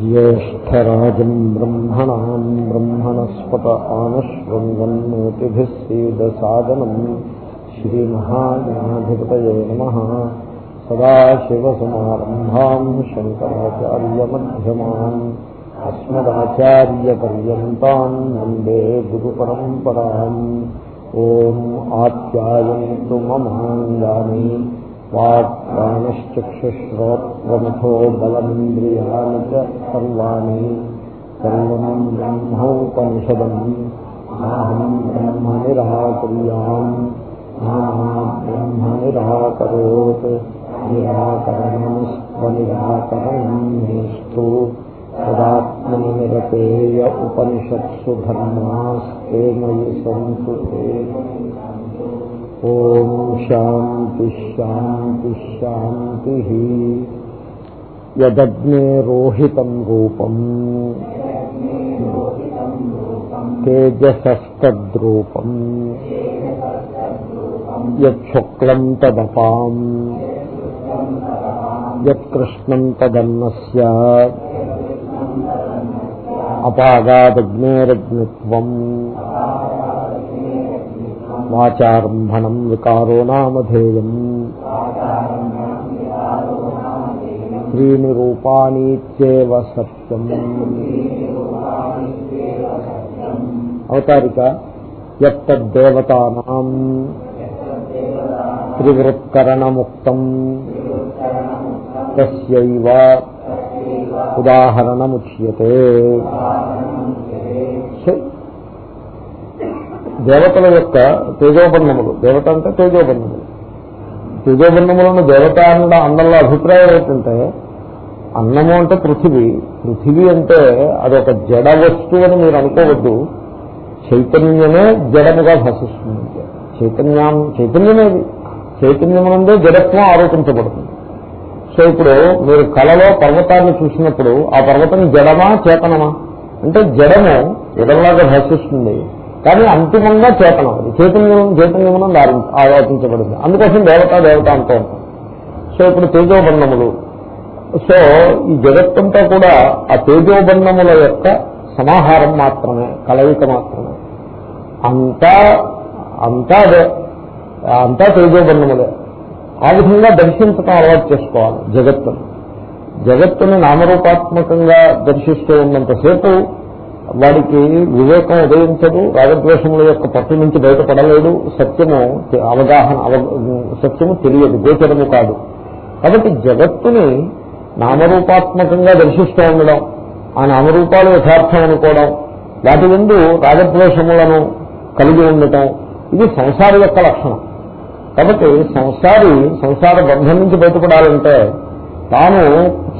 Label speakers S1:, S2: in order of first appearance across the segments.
S1: ज्येष्ठराजम् ब्रह्मणाम् ब्रह्मणस्पत आनश्वन्वन्नोतिभिः सीदसादनम् श्रीमहागणाधिपतये नमः सदाशिवसमारम्भाम् शङ्कराचार्यमध्यमान् अस्मदाचार्यपर्यन्ताम् वन्दे गुरुपरम्पराम् ॐ आप्यायन्तु ममाङ्गानि వాక్ణశ్చక్షుశ్రోత్రమథో బలమింద్రియాణి సర్వాణి సర్వం బ్రహ్మోపనిషదం నాహం బ్రహ్మ నిరాకర్యాం బ్రహ్మ నిరాకరోత్ నిరాకరణం స్వనిరాకరణం నిష్ఠు సదాత్మనిరపేయ ఉపనిషత్సు ధర్మాస్తే మయి సంసు ते ఓం శాంతి శాంతి శాంతి యదగ్నే రోహితం రూపం తేజసస్తద్రూపం యశుక్లం తదపాం యత్కృష్ణం తదన్నస్య అపాగాదగ్నేరగ్నిత్వం వాచారంభణం వికారో నామధేయం త్రీని రూపాణీత్యేవ సత్యం అవతారిక యత్తద్దేవతానాం త్రివృత్కరణముక్తం తస్యైవ ఉదాహరణముచ్యతే దేవతల యొక్క తేజోబన్నములు దేవత అంటే తేజోబన్నములు తేజోబన్నములను దేవత అన్న అన్నంలో అభిప్రాయం ఏంటంటే అన్నము అంటే పృథివీ. పృథివీ అంటే అదొక జడ వస్తువు అని మీరు అనుకోవద్దు. చైతన్యమే జడముగా భాషిస్తుంది. చైతన్యం చైతన్యమేది చైతన్యమునందే జడత్వం ఆరోపించబడుతుంది. సో ఇప్పుడు మీరు కళలో పర్వతాన్ని చూసినప్పుడు ఆ పర్వతం జడమా చేతనమా? అంటే జడము జడంలాగా భాషిస్తుంది. కానీ అంతిమంగా చేతనం అది. చైతన్యం చైతన్యమును ఆలోచించబడింది. అందుకోసం దేవత దేవత అంటూ ఉంటాం. సో ఇప్పుడు తేజోబంధములు సో ఈ జగత్తంతా కూడా ఆ తేజోబంధముల యొక్క సమాహారం మాత్రమే కలయిక మాత్రమే. అంతా అంతా అదే. అంతా తేజోబంధములే ఆ విధంగా దర్శించటం అలవాటు చేసుకోవాలి జగత్తును. జగత్తును నామరూపాత్మకంగా దర్శిస్తూ ఉన్నంతసేపు వాడికి వివేకం ఉదయించదు రాగద్వేషముల యొక్క పట్టు నుంచి బయటపడలేడు సత్యము అవగాహన సత్యము తెలియదు గోచరము కాదు. కాబట్టి జగత్తుని నామరూపాత్మకంగా దర్శిస్తూ ఉండడం ఆ నామరూపాలు యథార్థం అనుకోవడం వాటి ముందు రాగద్వేషములను కలిగి ఉండటం ఇది సంసారి యొక్క లక్షణం. కాబట్టి సంసారి సంసార బంధం నుంచి బయటపడాలంటే తాను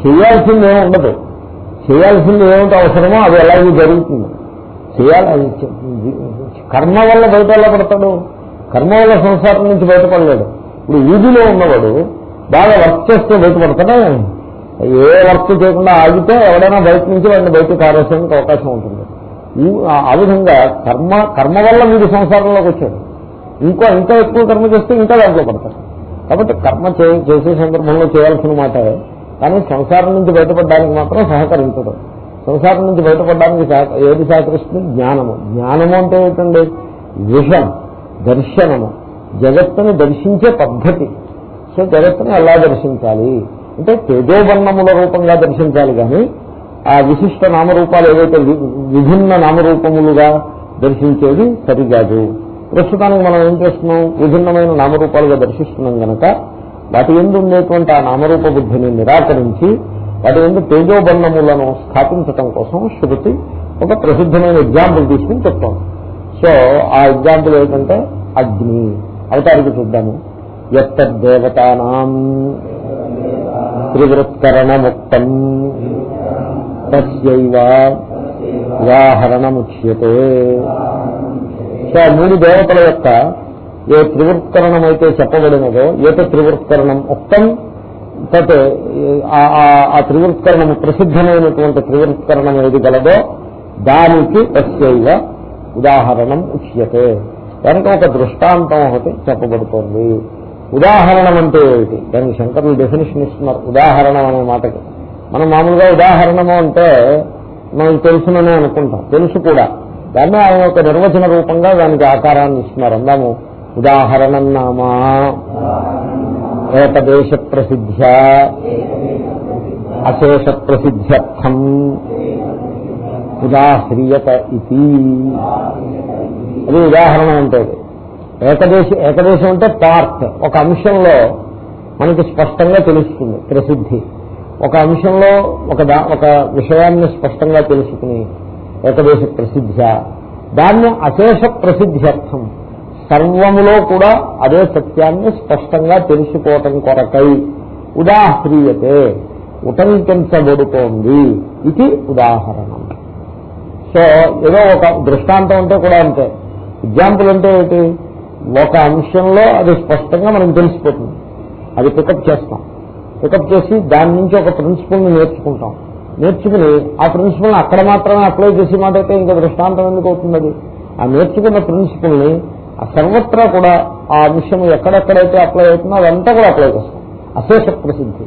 S1: చేయాల్సిందేమీ ఉండదు. చేయాల్సింది ఏమిటి అవసరమో అది ఎలాగో జరుగుతుంది. చేయాలి కర్మ వల్ల బయట ఎలా పడతాడు కర్మ వల్ల సంసారం నుంచి బయటపడలేడు. ఇప్పుడు వీధిలో ఉన్నవాడు బాగా వర్క్ చేస్తే బయటపడతాడా? ఏ వర్క్ చేయకుండా ఆగితే ఎవడైనా బయట నుంచి వాడిని బయట కారేసేందుకు అవకాశం ఉంటుంది. ఆ విధంగా కర్మ కర్మ వల్ల మీరు సంసారంలోకి వచ్చాడు. ఇంకో ఇంకా ఎక్కువ కర్మ చేస్తే ఇంకా దాంట్లో పడతారు కాబట్టి కర్మ చేసే సందర్భంలో చేయాల్సిన మాట కానీ సంసారం నుంచి బయటపడడానికి మాత్రం సహకరించదు సంసారం నుంచి బయటపడడానికి ఏది సహకరిస్తుంది? జ్ఞానము. జ్ఞానము అంటే ఏంటండి? విషం దర్శనము. జగత్తుని దర్శించే పద్ధతి. సో జగత్తుని ఎలా దర్శించాలి? అంటే తేజోబన్నముల రూపంగా దర్శించాలి కానీ ఆ విశిష్ట నామరూపాలు ఏవైతే విభిన్న నామరూపములుగా దర్శించేది సరికాదు ప్రస్తుతానికి మనం ఏం చేస్తున్నాం? విభిన్నమైన నామరూపాలుగా దర్శిస్తున్నాం గనక వాటి ఎందు ఉండేటువంటి ఆ నామరూప బుద్ధిని నిరాకరించి వాటి ఎందు తేజోబంధములను స్థాపించటం కోసం శృతి ఒక ప్రసిద్ధమైన ఎగ్జాంపుల్ తీసుకుని చెప్తాం. సో ఆ ఎగ్జాంపుల్ ఏంటంటే అగ్ని. అవతారికి చూద్దాము. ఎత్తద్దేవతానాం త్రివృత్కరణముక్తం. తస్యైవ ఉదాహరణముచ్యతే సో మూడు దేవతల యొక్క ఏ త్రివృత్కరణం అయితే చెప్పబడినదో ఏత త్రివృత్కరణం ఉత్తం తత్ ఆ త్రివృత్కరణము ప్రసిద్ధమైనటువంటి త్రివృత్కరణం ఏది గలదో దానికి తస్యైవ ఉదాహరణం ఉచ్యతే. దానికి ఒక దృష్టాంతం ఒకటి చెప్పబడుతోంది. ఉదాహరణం అంటే ఏమిటి? దానికి శంకరులు డెఫినేషన్ ఇస్తున్నారు. ఉదాహరణం అనే మాటకి. మనం మామూలుగా ఉదాహరణము అంటే మనకు తెలుసుననే అనుకుంటాం. తెలుసు కూడా. దాన్ని ఆయన ఒక నిర్వచన రూపంగా దానికి ఆకారాన్ని ఇస్తున్నారు. అందాము ఉదాహరణం నామా. ఏకదేశ ప్రసిద్ధ అశేష ప్రసిద్ధ్యర్థం ఉదాహ్రియత ఇది అది ఉదాహరణ అంటే ఏకదేశ ఏకదేశం అంటే పార్ట్. ఒక అంశంలో మనకి స్పష్టంగా తెలుస్తుంది ప్రసిద్ధి. ఒక అంశంలో ఒక ఒక విషయాన్ని స్పష్టంగా తెలుసుకుని ఏకదేశ ప్రసిద్ధ దాన్ని అశేష ప్రసిద్ధ్యర్థం సర్వములో కూడా అదే సత్యాన్ని స్పష్టంగా తెలుసుకోవటం కొరకై ఉదాహ్రియతే ఉటంకించబడుతోంది ఇది ఉదాహరణ. సో ఏదో ఒక దృష్టాంతం అంటే కూడా అంతే. ఎగ్జాంపుల్ అంటే ఏంటి? ఒక అంశంలో అది స్పష్టంగా మనకు తెలిసిపోతుంది. అది పికప్ చేస్తాం. పికప్ చేసి దాని నుంచి ఒక ప్రిన్సిపల్ని నేర్చుకుంటాం. నేర్చుకుని ఆ ప్రిన్సిపల్ని అక్కడ మాత్రమే అప్లై చేసి మాట అయితే ఇంకా దృష్టాంతం ఎందుకు అవుతుంది అది? ఆ నేర్చుకున్న ప్రిన్సిపల్ని సర్వత్రా కూడా ఆ అంశం ఎక్కడెక్కడైతే అప్లై అవుతుందో అదంతా కూడా అప్లై చేస్తాం. అశేష ప్రసిద్ధి.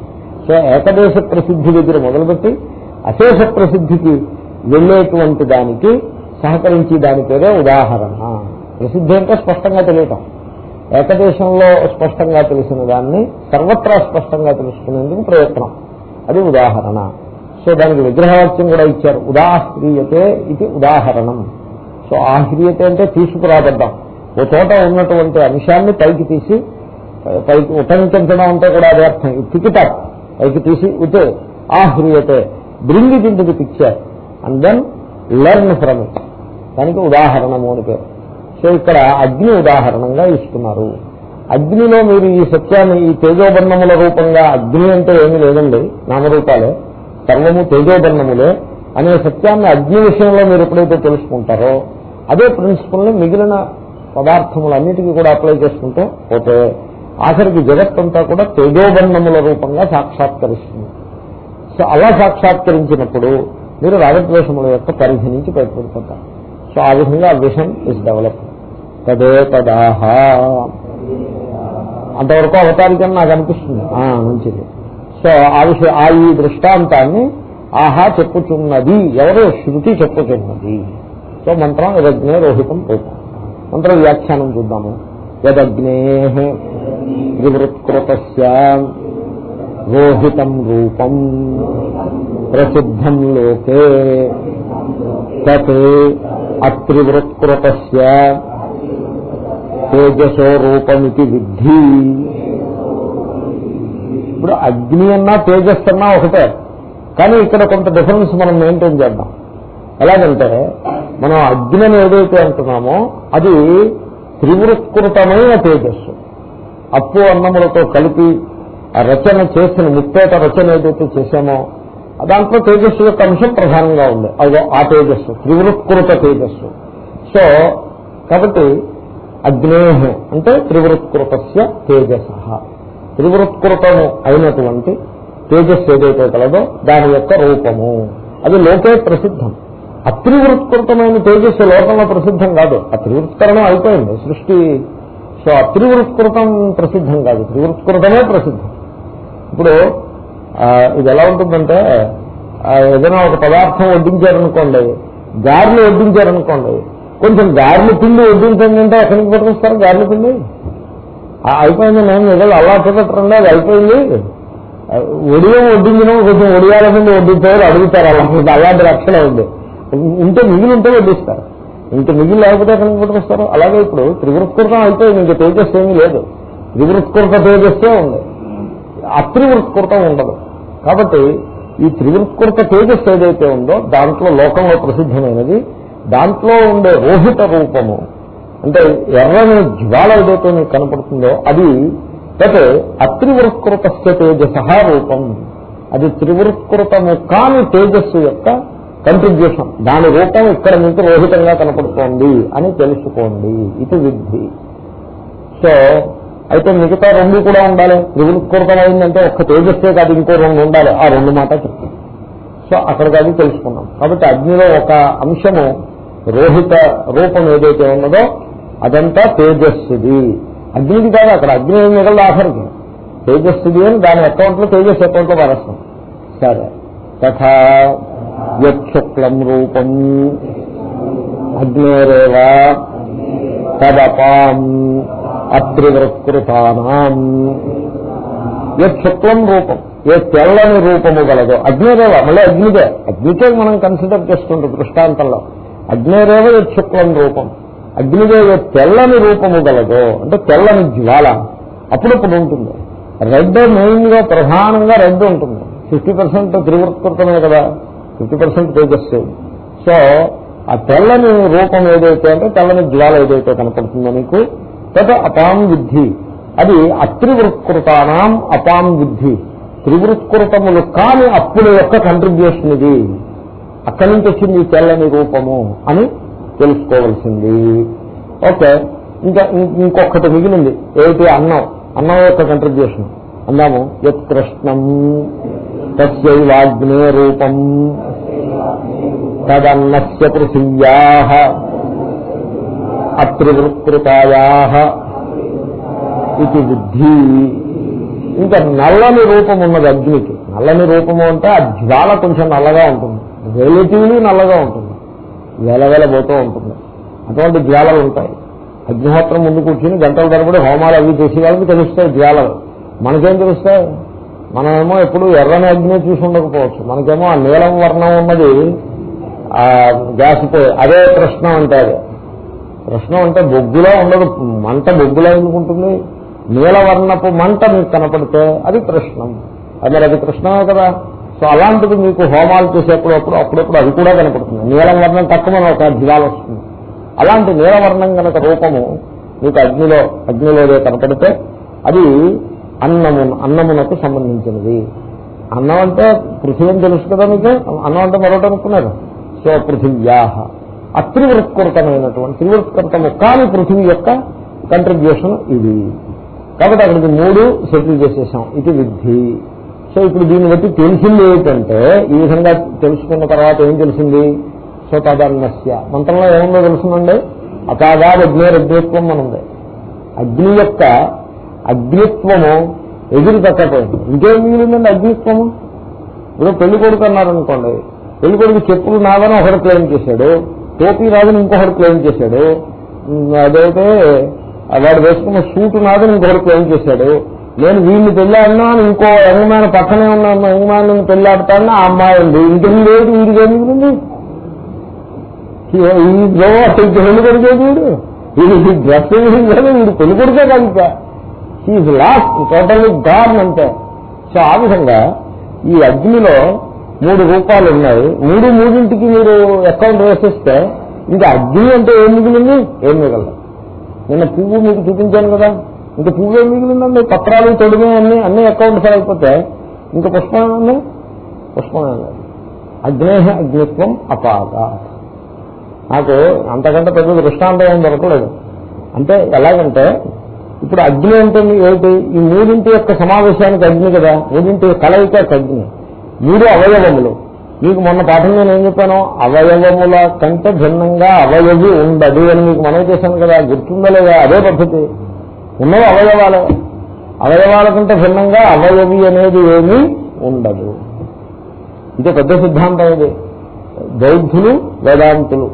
S1: సో ఏకదేశ ప్రసిద్ధి దగ్గర మొదలుపెట్టి అశేష ప్రసిద్ధికి వెళ్ళేటువంటి దానికి సహకరించి దాని పేరే ఉదాహరణ. ప్రసిద్ధి అంటే స్పష్టంగా తెలియటం. ఏకదేశంలో స్పష్టంగా తెలిసిన దాన్ని సర్వత్రా స్పష్టంగా తెలుసుకునేందుకు ప్రయత్నం. అది ఉదాహరణ. సో దానికి విగ్రహవాక్యం కూడా ఇచ్చారు. ఉదాహ్రియతే ఇది ఉదాహరణం. సో ఆహ్రియతే అంటే తీసుకురాబడ్డాం. ఓ చోట ఉన్నటువంటి అంశాన్ని పైకి తీసి పైకి ఉటంకించడం అంటే కూడా అదే అర్థం. టికెట్ పైకి తీసి ఉతే ఆహ్రియతే bring it the picture and then learn from it దానికి ఉదాహరణము అని పేరు. సో ఇక్కడ అగ్ని ఉదాహరణంగా ఇస్తున్నారు. అగ్నిలో మీరు ఈ సత్యాన్ని ఈ తేజోబర్ణముల రూపంగా అగ్ని అంటే ఏమీ లేదండి నామరూపాలే. సర్వము తేజోబర్ణములే అనే సత్యాన్ని అగ్ని విషయంలో మీరు ఎప్పుడైతే తెలుసుకుంటారో అదే ప్రిన్సిపల్ని మిగిలిన పదార్థములన్నిటికీ కూడా అప్లై చేసుకుంటూ పోతే ఆఖరికి జగత్తంతా కూడా తేజోబన్నముల రూపంగా సాక్షాత్కరిస్తుంది. సో అలా సాక్షాత్కరించినప్పుడు మీరు రాగద్వేషముల యొక్క పరిధి నుంచి బయటపడిపోతారు. సో ఆ విధంగా విషన్ ఇస్ డెవలప్ తదే తదాహ. అంతవరకు అవతారికని నాకు అనిపిస్తుంది. ఆ, మంచిది. సో ఆ విషయం ఆ ఈ దృష్టాంతాన్ని ఆహా చెప్పుచున్నది. ఎవరు శృతి చెప్పుచున్నది. సో మంత్రం రజ్ఞ రోహితం పోతాం. మంత్ర వ్యాఖ్యానం చూద్దాము. యదగ్నే వివృత్కృత రోహితం రూపం ప్రసిద్ధం లోకే తత్ అత్రివృత్కృత తేజసో రూపమితి విద్ధి. ఇప్పుడు అగ్ని అన్నా తేజస్ అన్నా ఒకటే. కానీ ఇక్కడ కొంత డిఫరెన్స్ మనం మెయింటైన్ చేద్దాం. ఎలాగంటే మనం అగ్ని ఏదైతే అంటున్నామో అది త్రివృత్కృతమైన తేజస్సు. అప్పు అన్నములతో కలిపి ఆ రచన చేసిన ముప్పేట రచన ఏదైతే చేశామో దాంట్లో తేజస్సు యొక్క అంశం ప్రధానంగా ఉంది. అదో ఆ తేజస్సు త్రివృత్కృత తేజస్సు. సో కాబట్టి అగ్నేహ అంటే త్రివృత్కృతస్య తేజస. త్రివృత్కృతము అయినటువంటి తేజస్సు ఏదైతే కలదో దాని యొక్క రూపము. అది లోకే ప్రసిద్ధం. అత్రివృత్కృతమైన తేజస్సు లోకంలో ప్రసిద్ధం కాదు. ఆ త్రివృత్కరణం అయిపోయింది. సృష్టి సో అత్రివృత్కృతం ప్రసిద్ధం కాదు. త్రివృత్కృతమే ప్రసిద్ధం. ఇప్పుడు ఆ, ఇది ఎలా ఉంటుందంటే ఏదైనా ఒక పదార్థం వడ్డించారనుకోండి గారెలు వడ్డించారనుకోండి కొంచెం గారెలు పిండి వడ్డించండి అంటే ఎక్కడి పట్టుకొస్తారు? గారెలు పిండి? అయిపోయింది నేను ఏదో అలా పెట్టండి అది అయిపోయింది. ఒడియం వడ్డించడం కొంచెం ఒడియాల పిండి వడ్డించారు అడుగుతారు. అలా అలాంటి రక్షణ ఉంది. ఉంటే మిగిలి ఉంటే వడ్డిస్తారు. ఇంత మిగిలి లేకపోతే ఎక్కడి పట్టుకొస్తారు? అలాగే ఇప్పుడు త్రివృత్కృతం అయితే ఇంక తేజస్సు ఏమీ లేదు. త్రివృత్కృత తేజస్సే ఉంది. అత్రివృత్కృతం ఉండదు. కాబట్టి ఈ త్రివృత్కృత తేజస్సు ఏదైతే ఉందో దాంట్లో లోకంలో ప్రసిద్ధమైనది దాంట్లో ఉండే రోహిత రూపము. అంటే ఎర్రని జ్వాల ఏదైతే మీకు కనపడుతుందో అది తట్ అత్రివృత్కృత తేజస రూపం. అది త్రివృత్కృతము కాని తేజస్సు యొక్క కంట్రిబ్యూషన్ దాని రూపం ఇక్కడ మీకు రోహితంగా కనపడుతోంది అని తెలుసుకోండి. ఇది విద్ధి. సో అయితే మిగతా రెండు కూడా ఉండాలి. త్రివృత్కృతమైందంటే ఒక్క తేజస్సే కాదు ఇంకో రెండు ఉండాలి. ఆ రెండు మాట చెప్తాం సో అక్కడికి అది తెలుసుకున్నాం కాబట్టి అగ్నిలో ఒక అంశము రోహిత రూపం ఏదైతే ఉన్నదో అదంతా తేజస్సుది. అగ్నికి కాదు అక్కడ. అగ్ని ఏం మిగలదు ఆఖరికి. తేజస్సుది అని దాని అకౌంట్లో తేజస్ అకౌంట్లో పారేస్తాం సరే. తథా యత్శుక్లం రూపం అగ్నేరేవ తదపాం అత్రివృత్కృతానాం. యత్శుక్లం రూపం ఏ తెల్లని రూపము గలదో అగ్నిరేవ మళ్ళీ అగ్నిదే. అగ్నికే మనం కన్సిడర్ చేస్తుంటాం దృష్టాంతంలో. అగ్నిరేవ శుక్లం రూపం అగ్నిదే ఏ తెల్లని రూపము గలదో అంటే తెల్లని జ్వాల అప్పుడప్పుడు ఉంటుంది. రెడ్ మెయిన్గా ప్రధానంగా రెడ్ ఉంటుంది. ఫిఫ్టీ పర్సెంట్ త్రివృత్కృతమే కదా. ఫిఫ్టీ పర్సెంట్ తేజస్సు సో ఆ తెల్లని రూపం ఏదైతే అంటే తెల్లని జ్వాల ఏదైతే కనపడుతుందో నీకు తత అపాం విద్ధి. అది అత్రివృత్కృతానం అపాం విద్ధి. త్రివృత్కృతములు కాని అప్పుల యొక్క కంట్రిబ్యూషన్ ఇది. అక్కడి నుంచి వచ్చింది ఈ తెల్లని రూపము అని తెలుసుకోవలసింది. ఓకే ఇంకా ఇంకొకటి మిగిలింది. ఏమిటి అన్నం? అన్నం యొక్క కంట్రిబ్యూషన్ అన్నాము యత్ కృష్ణం. తస్యైవాగ్నే రూపం. తదన్నస్య పృథివ్యా. అత్రివృత్కృతాయా ఇది బుద్ధి. ఇంకా నల్లని రూపం ఉన్నది అగ్నికి. నల్లని రూపము అంటే ఆ జ్వాల కొంచెం నల్లగా ఉంటుంది. రిలేటివ్లీ నల్లగా ఉంటుంది. వెలవెలబోతూ ఉంటుంది. అటువంటి జ్వాలలు ఉంటాయి. అగ్నిహోత్రం ముందు కూర్చుని గంటల తరబడి హోమాలు అవి చేసే వాళ్ళకి తెలుస్తాయి జ్వాలలు. మనకేం తెలుస్తాయి? మనమేమో ఎప్పుడు ఎర్రని అగ్ని చూసి ఉండకపోవచ్చు. మనకేమో ఆ నీలం వర్ణం ఉన్నది ఆ గ్యాస్ అదే ప్రశ్న అంటే అదే ప్రశ్న అంటే బొగ్గులో ఉండదు మంట బొగ్గులో ఎందుకుంటుంది? నీలవర్ణపు మంట మీకు కనపడితే అది ప్రశ్నం అది మరి అది ప్రశ్నమే కదా. సో అలాంటిది మీకు హోమాలు చేసేప్పుడు అప్పుడు అప్పుడప్పుడు అది కూడా కనపడుతుంది. నీలం వర్ణం తక్కువ ఒక జిలాల వస్తుంది. అలాంటి నీలవర్ణం కనుక రూపము మీకు అగ్నిలో అగ్నిలో కనపడితే అది అన్నము అన్నమునకు సంబంధించినది. అన్నం అంటే పృథివీ అని తెలుసు కదా మీకు? అన్నం అంటే మరొకటి అనుకున్నారు. సో పృథివ్యాహ అత్రివృత్కృతమైనటువంటి త్రివృత్కృతము కాని పృథివీ యొక్క కంట్రిబ్యూషన్ ఇది. కాబట్టి అక్కడికి మూడు సెటిల్ చేసేసాం. ఇది విద్ధి. సో ఇప్పుడు దీన్ని బట్టి తెలిసింది ఏమిటంటే ఈ విధంగా తెలుసుకున్న తర్వాత ఏం తెలిసింది? సో తదన్నస్య మంత్రంలో ఏముందో తెలుసునండి? అకాగా అని ఉంది అగ్ని యొక్క అగ్నిత్వము ఎగిరి తక్కపోయింది ఇంకేం మిగిలిందండి అగ్నిత్వము? ఇప్పుడు పెళ్ళి కొడుకు అన్నారనుకోండి. పెళ్ళి కొడుకు చెప్పులు నాదని ఒకడు క్లెయిమ్ చేశాడు. టోపీ నాదని ఇంకొకటి క్లెయిమ్ చేశాడు. అదైతే వాడు వేసుకున్న సూటు నాదని ఇంకొకటి క్లెయిమ్ చేశాడు. నేను వీడిని పెళ్ళాడినా అని ఇంకో యంగ్మ్యాన్ పక్కనే ఉన్న యంగ్మ్యాన్ పెళ్ళాడతానని ఆ అమ్మాయి ఉంది. ఇంకేం లేదు వీడికి ఏం మిగిలింది? ఈ గో అసలు పెళ్ళి కొడుకే వీడు? వీడి డ్రెస్ వీడు పెళ్ళి కొడుకే కనుక హీజ్ లాస్ట్ టోటల్లీ గాన్ అంటే. సో ఆ విధంగా ఈ అగ్నిలో మూడు రూపాలు ఉన్నాయి. మూడు మూడింటికి మీరు అకౌంట్ వేసిస్తే ఇంకా అగ్ని అంటే ఏం మిగిలింది? ఏం మిగలదు. నిన్న పువ్వు మీకు చూపించాను కదా. ఇంకా పువ్వు ఏం మిగిలిందండి? పత్రాలు తొడిమే అన్ని అన్ని అకౌంట్స్ అయిపోతే ఇంకా పుష్పం ఏమండి పుష్పం ఏం లేదు. అగ్నేహ అగ్నిత్వం అపాద నాకు అంతకంటే పెద్ద దృష్టాంతం ఏం దొరకలేదు. అంటే ఎలాగంటే ఇప్పుడు అగ్ని అంటే మీ ఏమిటి? ఈ మూడింటి యొక్క సమావేశానికి అగ్ని కదా. మూడింటి కలయిక అగ్ని. మూడు అవయవములు. మీకు మొన్న పాఠం నేను ఏం చెప్పాను? అవయవముల కంటే భిన్నంగా అవయవి ఉండదు అని మీకు మనవి చేశాను కదా. గుర్తుందా లేదా? అదే పద్ధతి. ఉన్నవి అవయవాలే. అవయవాల కంటే భిన్నంగా అవయవి అనేది ఏమీ ఉండదు. ఇది పెద్ద సిద్ధాంతం ఇది. బౌద్ధులు వేదాంతులు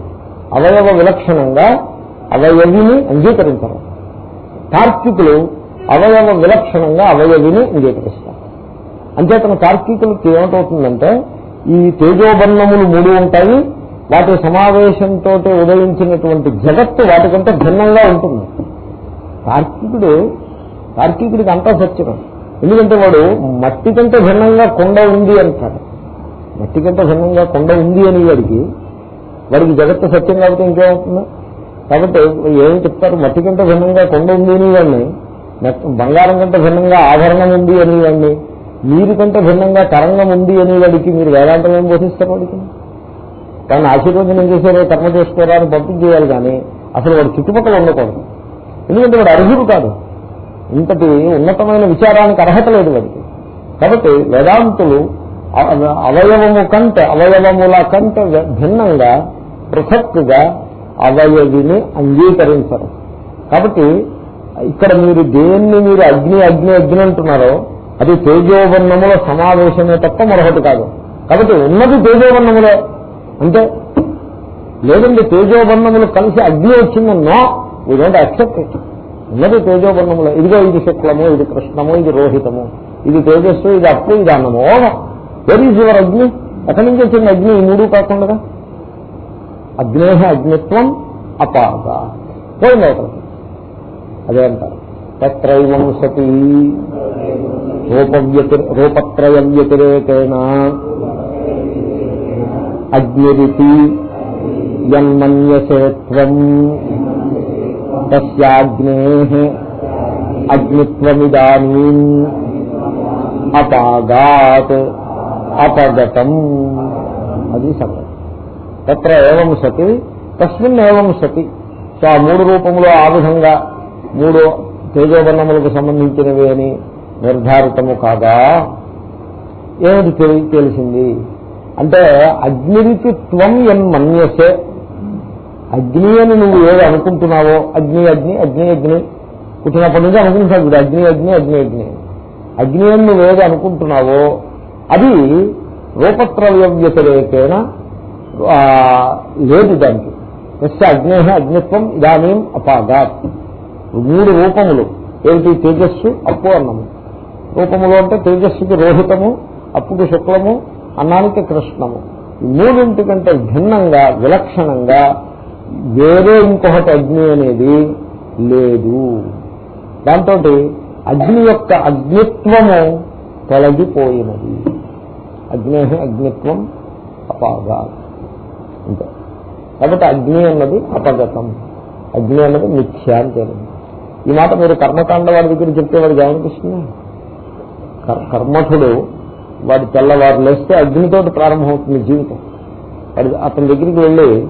S1: అవయవ విలక్షణంగా అవయవిని అంగీకరించరు. తార్కికులు అవయవ విలక్షణంగా అవయవిని నిరూపిస్తారు అంచేతన తార్కికులకి ఏమిటవుతుందంటే ఈ తేజోబన్నములు మూడు ఉంటాయి. వాటి సమావేశంతో ఉదయించినటువంటి జగత్తు వాటికంటే భిన్నంగా ఉంటుంది. తార్కికుడు తార్కికుడికి అంతా సత్యం ఎందుకంటే వాడు మట్టి కంటే భిన్నంగా కొండ ఉంది అంటాడు. మట్టి కంటే భిన్నంగా కొండ ఉంది అని వాడికి వాడికి జగత్తు సత్యం కాబట్టి ఇంకేమవుతుంది? కాబట్టి ఏం చెప్తారు? మట్టి కంటే భిన్నంగా కొండ ఉంది అనేవాడిని. బంగారం కంటే భిన్నంగా ఆభరణం ఉంది అనేవాడిని. నీరు కంటే భిన్నంగా తరంగం ఉంది అనేవాడికి మీరు వేదాంతం ఏం బోధిస్తారు వాడికి? కానీ ఆశీర్వచనం చేశారో కర్మ చేసుకోరా అని పంపించేయాలి కానీ అసలు వాడు చుట్టుపక్కల ఉండకూడదు. ఎందుకంటే వాడు అర్హుడు కాదు. ఇంతటి ఉన్నతమైన విచారానికి అర్హత లేదు వాడికి. కాబట్టి వేదాంతులు అవయవము కంటే అవయవముల కంటే భిన్నంగా పృథక్గా అవయవిని అంగీకరించరు. కాబట్టి ఇక్కడ మీరు దేన్ని మీరు అగ్ని అగ్ని అగ్ని అంటున్నారో అది తేజోవర్ణముల సమావేశమే తప్ప మరొకటి కాదు. కాబట్టి ఉన్నది తేజోవర్ణములే. అంటే లేదండి తేజోవర్ణములు కలిసి అగ్ని వచ్చిందన్నో వీ డోంట్ యాక్సెప్ట్ ఇట్ ఉన్నది తేజోవర్ణములు. ఇదిగో ఇది శుక్లము ఇది కృష్ణము ఇది రోహితము. ఇది తేజస్సు ఇది అప్పు ఇది అన్నము వెరీ ఈజ్ యువర్ అగ్ని? ఎక్కడి నుంచి వచ్చింది అగ్ని? ఈ మూడు కాకుండా? అగ్నేహ అగ్నిత్వం అపాద పోయింది ఒకరికి అదే అంటారు. తత్రైవం సతి. రూపవ్యతి రూపత్రయ వ్యతిరేకేణ అగ్నిరితి యన్మన్యసేత్వం. తస్యాగ్నే అగ్నిత్వమిదానీ అపాగాత్ అపగతం. అది సంగతి తత్ర ఏవం సతి తస్మిన్ ఏవం సతి. సో ఆ మూడు రూపంలో ఆ విధంగా మూడు తేజోవర్ణములకు సంబంధించినవి అని నిర్ధారితము కాదా ఏమిటి తెలిసింది? అంటే అగ్నిరికి త్వం ఎన్ మన్యసే. అగ్ని అని నువ్వు ఏది అనుకుంటున్నావో అగ్ని అగ్ని అగ్ని అగ్ని. పుట్టినప్పటి నుంచి అనుకుంటున్నావు ఇప్పుడు అగ్ని అగ్ని అగ్ని అగ్ని. అగ్ని అని నువ్వు ఏది అనుకుంటున్నావో అది రూపత్రవ్య వ్యతిరేకేణ లేదు దానికి. ఎస్ అగ్నేహ అగ్నిత్వం ఇదానీ అపాగాత్ మూడు రూపములు. ఏమిటి? తేజస్సు అప్పు అన్నము. రూపములు అంటే తేజస్సుకి రోహితము అప్పుకి శుక్లము అన్నానికి కృష్ణము. ఈ మూడింటి భిన్నంగా విలక్షణంగా వేరే ఇంకొకటి అగ్ని అనేది లేదు. దాంతో అగ్ని యొక్క అగ్నిత్వము తొలగిపోయినది. అగ్నే అగ్నిత్వం అపాగా అంతే కాబట్టి అగ్ని అన్నది అపగతం. అగ్ని అన్నది మిథ్య అని తేలింది ఈ మాట మీరు కర్మకాండ వాడి దగ్గర చెప్తే వాడికి ఏమనిపిస్తుంది? కర్మఠుడు వాడి తెల్లవారు లేస్తే అగ్నితోటి ప్రారంభమవుతుంది జీవితం. వాడి అతని దగ్గరికి వెళ్ళి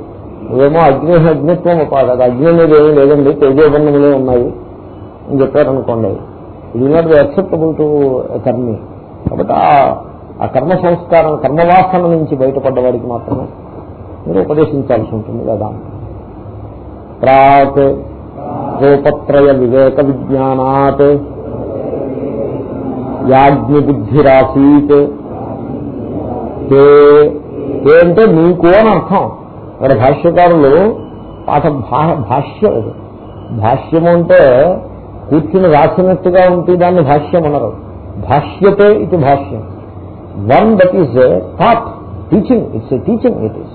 S1: నువ్వేమో అగ్ని అగ్నిత్వం కాదు అగ్ని అనేది ఏమీ లేదండి తేజోబంధములే ఉన్నాయి అని చెప్పారనుకోండి. ఇది నాట్ బి అక్సెప్టబుల్ టు కర్మి కాబట్టి ఆ- కర్మ సంస్కారం కర్మవాసన నుంచి బయటపడ్డవాడికి మాత్రమే మీరు ఉపదేశించాల్సి ఉంటుంది కదా ప్రాక్ రూపత్రయ వివేక విజ్ఞానాత్ యాజ్ఞ బుద్ధిరాసీత్ తే తే అంటే నీకు అని అర్థం ఇక్కడ భాష్యకారులు పాఠ భా- భాష్యం ఇది భాష్యము అంటే కూర్చుని రాసినట్టుగా ఉంటే దాన్ని భాష్యం అనరు భాష్యతే ఇది భాష్యం one that is thought teaching it's teaching it is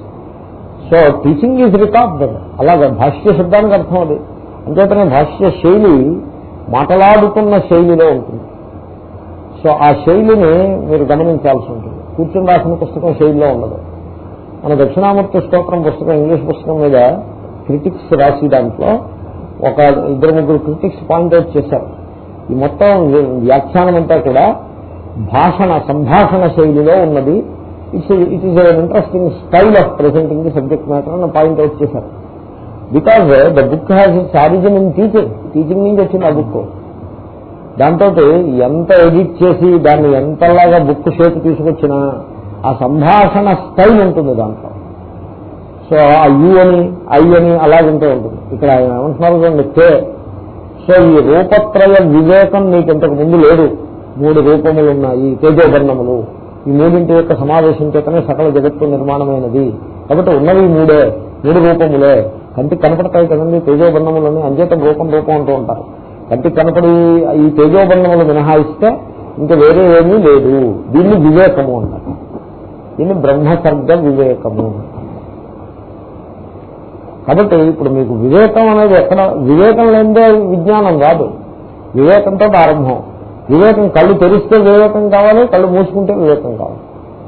S1: so teaching is record అలాగే భాష్య శబ్దానికి అర్థం అది. అంచేతనే భాష్య శైలి మాటలాడుతున్న శైలిలో ఉంటుంది. సో ఆ శైలిని మీరు గమనించాల్సి ఉంటుంది. కూర్చుని రాసిన పుస్తకం శైలిలో ఉండదు. మన దక్షిణామూర్తి స్తోత్రం పుస్తకం ఇంగ్లీష్ పుస్తకం మీద క్రిటిక్స్ రాసి దాంట్లో ఒక ఇద్దరు ముగ్గురు క్రిటిక్స్ పాయింట్అవుట్ చేశారు. ఈ మొత్తం వ్యాఖ్యానం అంతా కూడా భాషణ సంభాషణ శైలిలో ఉన్నది. It's it is interesting style of presenting the subject matter అని పాయింట్అవుట్ చేశారు because the book has its origin in teaching teaching నుంచి వచ్చింది ఆ బుక్ దాంతో ఎంత ఎడిట్ చేసి దాన్ని ఎంతలాగా బుక్ షేప్ తీసుకొచ్చినా ఆ సంభాషణ స్టైల్ ఉంటుంది దాంట్లో. సో ఆ యు అని ఐ అని అలాగుంటూ ఉంటుంది. ఇక్కడ ఆయన ఏమంటున్నారు చూడండి కే సో ఈ రూపత్రయ వివేకం నీకు ఇంతకు ముందు లేదు. మూడు రూపములు ఉన్నాయి. తేజోవర్ణములు ఈ మూడింటి యొక్క సమావేశం చేతనే సకల జగత్తు నిర్మాణమైనది. కాబట్టి ఉన్నవి మూడే మూడు రూపములే. కంటికి కనపడతాయి కదండి తేజోబంధములని అంచేత రూపం రూపం అంటూ ఉంటారు. కంటికి కనపడి ఈ తేజోబంధములు మినహాయిస్తే ఇంకా వేరే ఏమీ లేదు. దీన్ని వివేకము అంటారు. దీన్ని బ్రహ్మసర్గ వివేకము. కాబట్టి ఇప్పుడు మీకు వివేకం అనేది ఎక్కడ వివేకం లేదే విజ్ఞానం రాదు వివేకంతో ఆరంభం వివేకం కళ్ళు తెరిస్తే వివేకం కావాలి కళ్ళు మూసుకుంటే వివేకం కావాలి.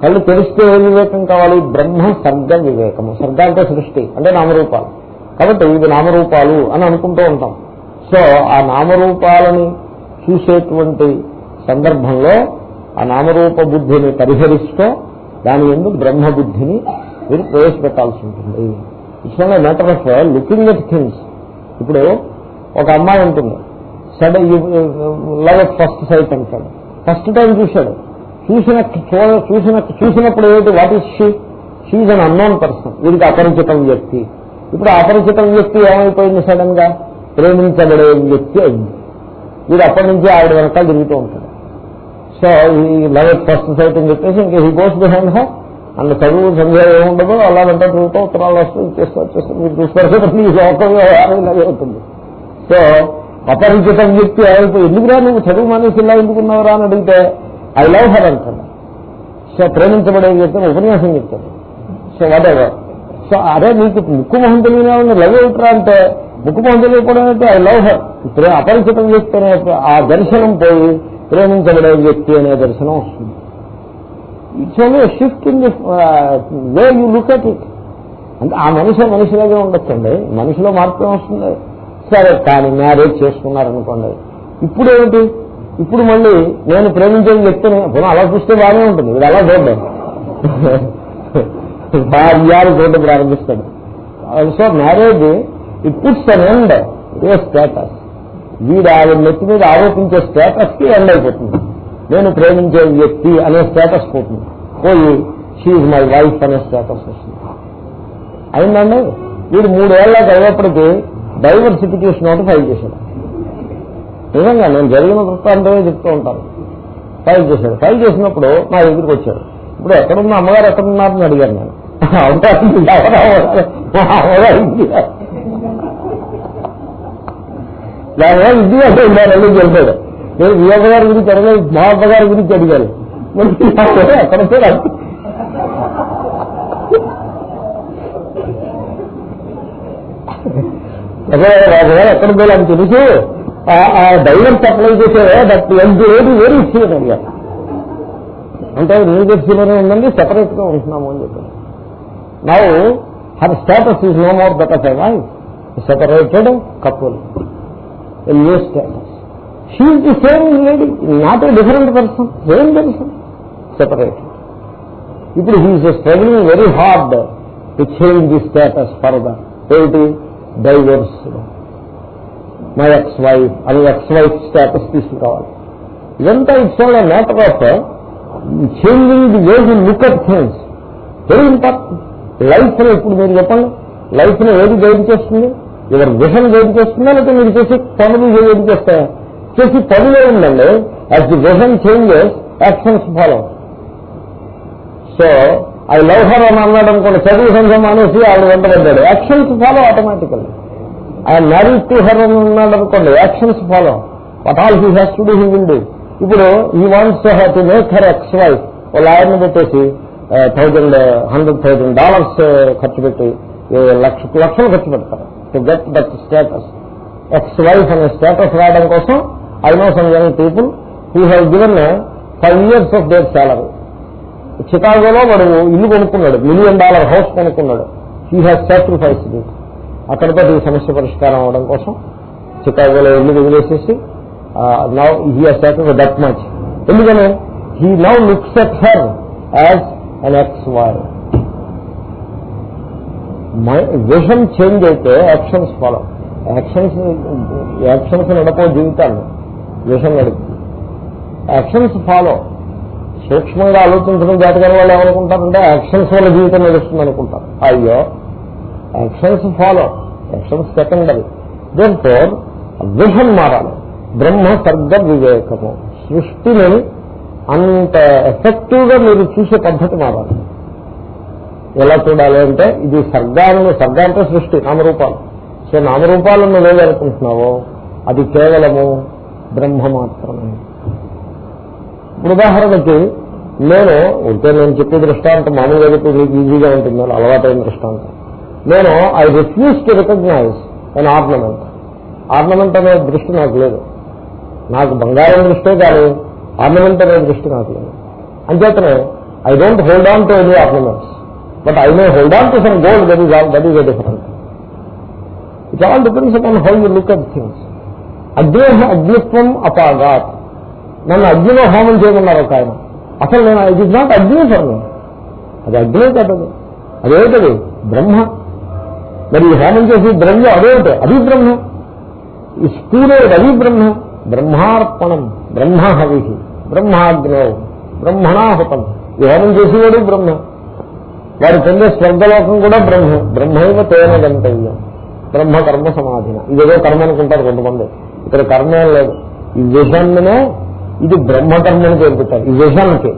S1: కళ్ళు తెరిస్తే ఏ వివేకం కావాలి? బ్రహ్మ సర్గ వివేకము. సర్గ అంటే సృష్టి అంటే నామరూపాలు. కాబట్టి ఇవి నామరూపాలు అని అనుకుంటూ ఉంటాం. సో ఆ నామరూపాలని చూసేటువంటి సందర్భంలో ఆ నామరూప బుద్ధిని పరిహరిస్తూ దాని ఎందు బ్రహ్మ బుద్ధిని మీరు ప్రవేశపెట్టాల్సి ఉంటుంది. It's only matter of looking at things ఇప్పుడు ఒక అమ్మాయి ఉంటుంది sudden love at first sight అంటాడు. ఫస్ట్ టైం చూశాడు. చూసిన చూసిన చూసినప్పుడు ఏమిటి? What is she she's un unknown person వీరికి అపరిచితం వ్యక్తి. ఇప్పుడు అపరిచితం వ్యక్తి ఏమైపోయింది సడన్గా ప్రేమించబడే వ్యక్తి అయింది. వీడు అప్పటి నుంచి ఆవిడ వెనకాల తిరుగుతూ ఉంటాడు. సో ఈ లవ్ ఎట్ ఫస్ట్ సైట్ అని చెప్పేసి ఇంకా హీ గోస్ బిహైండ్ హర్ అన్న చదువు సంధ్య ఏముండదో అలాగంటే చదువుతూ ఉత్తరాలు వస్తూ ఇచ్చేస్తూ వచ్చేస్తూ మీరు చూస్తారు ఈ లోకం వ్యవహారం ఇలాగే అవుతుంది. సో అపరిచితం వ్యక్తి అయిపోయి ఎందుకురా నువ్వు చదువు మానేసి ఇలా ఎందుకున్నావురా అని అడిగితే ఐ లవ్ హర్ అంటాడు. సో ప్రేమించబడే వ్యక్తి ఉపన్యాసం చెప్తాడు. సో వాట్ ఎవర్ సో అదే నీకు ముక్కు మొహం తెలియని లవ్ ఏమిట్రా అంటే ముక్కు తెలియకపోవడం అంటే ఐ లవ్ హర్ ప్రే అపరిచితం వ్యక్తి అనే ఆ దర్శనం పోయి ప్రేమించబడే వ్యక్తి అనే దర్శనం వస్తుంది. It's only shift in the way you look at it అంటే ఆ మనిషి మనిషిలాగే ఉండొచ్చండి. మనిషిలో మార్పు వస్తుంది? సరే కానీ మ్యారేజ్ చేసుకున్నారనుకోండి. ఇప్పుడు ఏమిటి ఇప్పుడు మళ్ళీ నేను ప్రేమించే వ్యక్తిని పునః అలా చూస్తే బాగానే ఉంటుంది. ఇది అలా చూద్దాం భార్యాలు చూడటం ప్రారంభిస్తాడు. So marriage it puts an end. A status వీడు ఆ నెత్తి మీద ఆరోపించే స్టేటస్కి ఎండ్ అయిపోతుంది. నేను ప్రేమించే వ్యక్తి అనే స్టేటస్ పోతుంది. పోయి షీఈ్ మై వైఫ్ అనే స్టేటస్ వస్తుంది. అయిందండి? వీడు మూడేళ్ళకు అయినప్పటికీ డైవర్సిఫికేషన్ ఒకటి ఫైల్ చేశాడు. నిజంగా నేను జరిగిన వృత్తాంతమే చెప్తూ ఉంటాను. ఫైల్ చేశాడు. ఫైల్ చేసినప్పుడు నా దగ్గరికి వచ్చాడు. ఇప్పుడు ఎక్కడున్న అమ్మగారు ఎక్కడున్నారని అడిగాను నేను. దానివల్ల ఇండియా అంటే ఉండాలని చెప్పాడు నేను మీ అమ్మగారి గురించి అడగాలి మా అమ్మగారి గురించి అడిగాను ఎక్కడ చూడాలి ఎక్కడ పోయాలని తెలుసు? ఆ డైవర్స్ అప్లై చేసే దట్ ఎంత ఏది వేరే ఇచ్చేది అంటే న్యూ జెర్సీలోనే ఉందండి సెపరేట్గా ఉంటున్నాము అని చెప్పారు. Now her status is no more that of a separated couple new status she's the same lady not a different person same person separate ఇప్పుడు he's struggling very hard to change the status further ఏమిటి divorce my ex wife అని ex wife status తీసుకురావాలి ఇదంతా it's all matter of changing the way you look at things very important లైఫ్లో ఇప్పుడు మీరు చెప్పండి. లైఫ్లో ఏది గైడ్ చేస్తుంది? ఎవరి విషన్ గైడ్ చేస్తుందా? లేకపోతే మీరు చేసి పనులు గైడ్ చేస్తాయా? చేసి పనులే ఉందండి as the vision changes actions follow so I love her అని అన్నాడు అనుకోండి చదువు సంఘం అనేసి ఆవిడ వెంటబడ్డాడు. Actions follow automatically I'm married to her అని అన్నాడు అనుకోండి actions follow what all he has to do he will do ఇప్పుడు ఈ wants to make her ex wife ఓ లాయర్ని పెట్టేసి థౌజండ్ హండ్రెడ్ థౌజండ్ డాలర్స్ ఖర్చు పెట్టి లక్ష లక్షలు ఖర్చు పెడతారు. To get that status ex wife అనే స్టేటస్ రావడం కోసం I know some young people who have given five years of their salary చికాగోలో వాడు ఇల్లు కొనుక్కున్నాడు. మిలియన్ డాలర్ హౌస్ కొనుక్కున్నాడు. హీ హ్యాస్ సాక్రిఫైస్ ఇట్ అక్కడితో ఈ సమస్య పరిష్కారం అవడం కోసం చికాగోలో ఇల్లు వదిలేసేసి now he has sacrifice that much ఎందుకని? He now looks at her as an ex wife vision change అయితే యాక్షన్స్ ఫాలో యాక్షన్స్ యాక్షన్స్ నడపో జీవితాన్ని. విషన్ నడుపుతుంది యాక్షన్స్ ఫాలో సూక్ష్మంగా ఆలోచించడం జాతకాల వాళ్ళు ఏమనుకుంటారంటే యాక్షన్స్ వల్ల జీవితం నడుస్తుంది అనుకుంటారు. అయ్యో యాక్షన్స్ ఫాలో యాక్షన్స్ సెకండరీ దీంతో విషన్ మారాలి. బ్రహ్మ సర్గ వివేకము. సృష్టిని అంత ఎఫెక్టివ్గా మీరు చూసే పద్ధతి మారాలి. ఎలా చూడాలి అంటే ఇది సర్గాన్ని సర్గ అంటే సృష్టి నామరూపాలు. సో నామరూపాలను నువ్వేదనుకుంటున్నావో అది కేవలము బ్రహ్మ మాత్రమే. ఇప్పుడు ఉదాహరణకి నేను ఉంటే నేను చెప్పే దృష్టాంతం మామూలుగా చెప్పి మీకు ఈజీగా ఉంటుంది అలవాటైన దృష్టాంతం. నేను I refuse to recognise an ornament ornament అనే దృష్టి నాకు లేదు. నాకు బంగారం దృష్టే కానీ ఆర్నమెంట్ అనే దృష్టి నాకు లేదు. అంచేతనే I don't hold on to any ornaments but I may hold on to some gold that is that is a different it all depends upon how you look at things అగ్నేహ అగ్నిత్వం అపాగాత్ నన్ను అగ్నిలో హోమం చేయమన్నారు ఒక ఆయన. అసలు నేను ఇట్ ఇస్ నాట్ అగ్ని ఫర్ అది అగ్నే కదది. అదేమిటది బ్రహ్మ. మరి ఈ హోమం చేసి బ్రహ్మ అదేమిటి అది బ్రహ్మ ఈ స్పూరేది అది బ్రహ్మ బ్రహ్మార్పణం బ్రహ్మ హవి బ్రహ్మాగ్నో బ్రహ్మణాహుతం. ఈ హోమం చేసేవాడు బ్రహ్మ. వాడు పొందే స్వర్గలోకం కూడా బ్రహ్మ. బ్రహ్మైవ తేన గంతవ్యం. బ్రహ్మ కర్మ సమాధిన. ఇదేదో కర్మ అనుకుంటారు కొంతమంది. ఇక్కడ కర్మ లేదు. ఈ విషన్నే ఇది బ్రహ్మకర్మని పేరు పెట్టారు ఈ విషన్కి.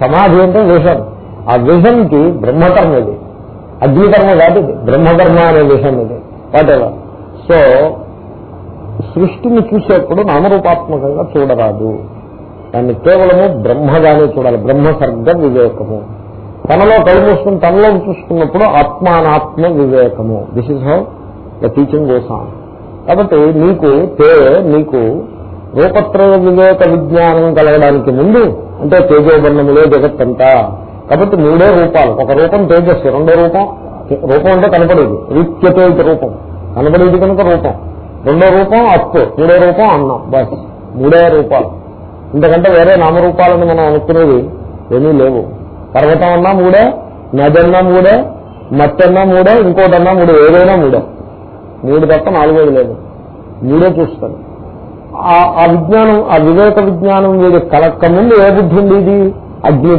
S1: సమాధి అంటే విషన్ ఆ విషన్కి బ్రహ్మకర్మ ఇది. అగ్నికర్మ కాదు ఇది. బ్రహ్మకర్మ అనే విజన్ ఇది. వాటెవర్? సో సృష్టిని చూసేప్పుడు నామరూపాత్మకంగా చూడరాదు. దాన్ని కేవలము బ్రహ్మగానే చూడాలి. బ్రహ్మ సర్గ వివేకము. తనలో కళ్ళు మూసుకుని తనలో చూసుకున్నప్పుడు ఆత్మానాత్మ వివేకము. This is how the teaching goes on కాబట్టి నీకు తే నీకు రూపత్రయ వివేక విజ్ఞానం కలగడానికి ముందు అంటే తేజోబర్ణములే జగత్తంతా. కాబట్టి మూడే రూపాలు. ఒక రూపం తేజస్సు రెండో రూపం రూపం అంటే కనపడేది. రీత్యతేజ రూపం. కనపడేది కనుక రూపం. రెండో రూపం అప్పు మూడో రూపం అన్నం. బస్. మూడే రూపాలు. ఇంతకంటే వేరే నామరూపాలను మనం అనుకునేది ఏమీ లేవు. పర్వతం అన్నా మూడే నది అన్నా మూడే మట్టి మూడే ఇంకోటన్నా మూడే ఏదైనా మూడే. మూడు తప్ప నాలుగోది లేదు. మూడే చూస్తాను. ఆ- విజ్ఞానం ఆ వివేక విజ్ఞానం వీడి కలక్క ముందు ఏ బుద్ధి ఉండేది? అగ్ని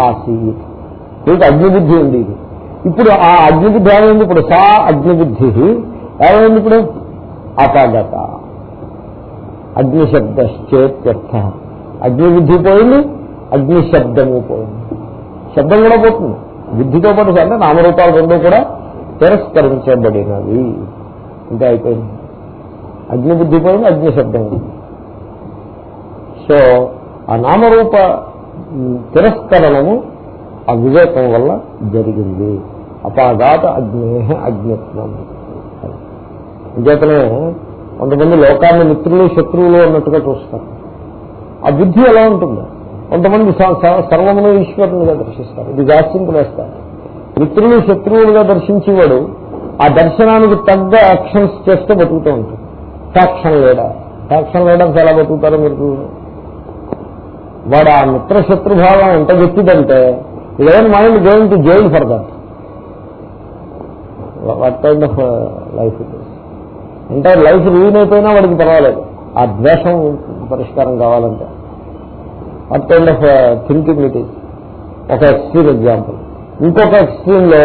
S1: ఆసీత్. వీడికి అగ్ని ఉండేది? ఇప్పుడు ఆ అగ్నిబుద్ధి ఏమైంది? ఇప్పుడు సా అగ్నిబుద్ధి ఏమైంది ఇప్పుడు? అపాగత. అగ్నిశబ్దశ్చేత్యర్థ అగ్నిబుద్ధి అగ్ని పోయింది అగ్నిశబ్దము పోయింది. శబ్దం కూడా పోతుంది. బుద్ధితో పాటు అంటే నామరూపాలు రెండు కూడా తిరస్కరించబడినవి. ఇంకా అయిపోయింది. అగ్ని బుద్ధి పోయింది అగ్ని శబ్దం సో ఆ నామరూప తిరస్కరణము ఆ వివేకం వల్ల జరిగింది. అపాగాత అగ్నే అగ్నిత్వం అంచేతనే కొంతమంది లోకాన్ని మిత్రులు శత్రువులు అన్నట్టుగా చూస్తారు. ఆ బుద్ధి ఎలా ఉంటుంది? కొంతమంది సర్వమును ఈశ్వరునిగా దర్శిస్తారు. ఇది జాస్తింపు వేస్తారు. మిత్రులు శత్రువులుగా దర్శించేవాడు ఆ దర్శనానికి తగ్గ యాక్షన్స్ చేస్తే బతుకుతూ ఉంటుంది ఫ్యాక్షన్ లీడర్ ఫ్యాక్షన్ లీడర్స్ ఎలా బతుకుతారో మీరు చూడండి. వాడు ఆ మిత్రశత్రుభావం ఎంత గట్టిదంటే ఇదేం mind going to jail for that what kind of life it అంటే లైఫ్ రూయిన్ అయిపోయినా వాడికి పర్వాలేదు. ఆ ద్వేషం పరిష్కారం కావాలంటే. What kind of thinking it is ఒక ఎక్స్ట్రీమ్ ఎగ్జాంపుల్ ఇంకొక ఎక్స్ట్రీమ్లో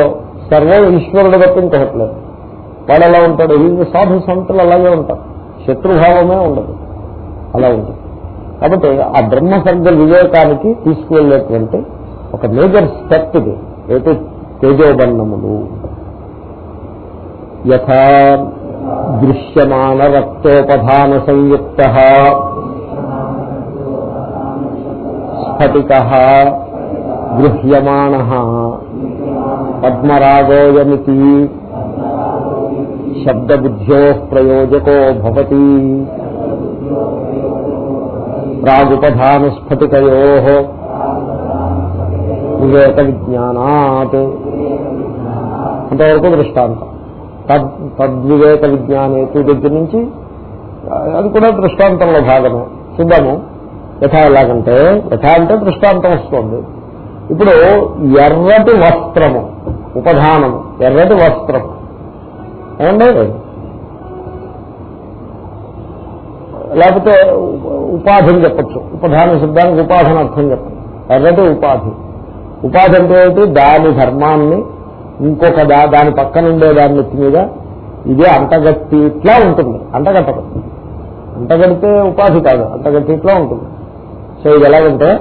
S1: సర్వం ఈశ్వరుడు తప్ప ఇంకొకట్లేదు వాడు ఎలా ఉంటాడు. ఈ సాధు సంతులు అలాగే ఉంటారు. శత్రుభావమే ఉండదు. అలా ఉంటుంది. కాబట్టి ఆ బ్రహ్మ వివేకానికి తీసుకువెళ్ళేటువంటి ఒక మేజర్ స్టెప్ ఇది. అయితే తేజోబన్నములు. యథా దృశ్యమాన రక్తోపధాన సంయుక్త స్ఫటిక గృహ్యమాణ పద్మరాగోయమితి శబ్దబుద్ధ్యో ప్రయోజకో భవతి. ప్రాగుపధాన స్ఫటికయో వివేక విజ్ఞానాత్ అంతవరకు దృష్టాంతం. తద్ తద్వివేక విజ్ఞానేతు దగ్గర నుంచి అది కూడా దృష్టాంతంలో భాగమే. చూద్దాము యథా ఎలాగంటే యథా అంటే దృష్టాంతం వస్తుంది. ఇప్పుడు ఎర్రటి వస్త్రము ఉపధానము ఎర్రటి వస్త్రము. ఏమండి లేకపోతే ఉపాధిని చెప్పచ్చు. ఉపధాన శబ్దానికి ఉపాధన అర్థం చెప్పండి ఎర్రటి ఉపాధి. ఉపాధి అంటే ఏంటి? దాని ధర్మాన్ని ఇంకొక దా దాని పక్కన ఉండే దాని నెత్తి మీద ఇదే అంటగట్టి ఇట్లా ఉంటుంది. అంటగట్టదు. అంటగడితే ఉపాధి కాదు. అంటగట్టి ఇట్లా ఉంటుంది. సో ఇది ఎలాగంటే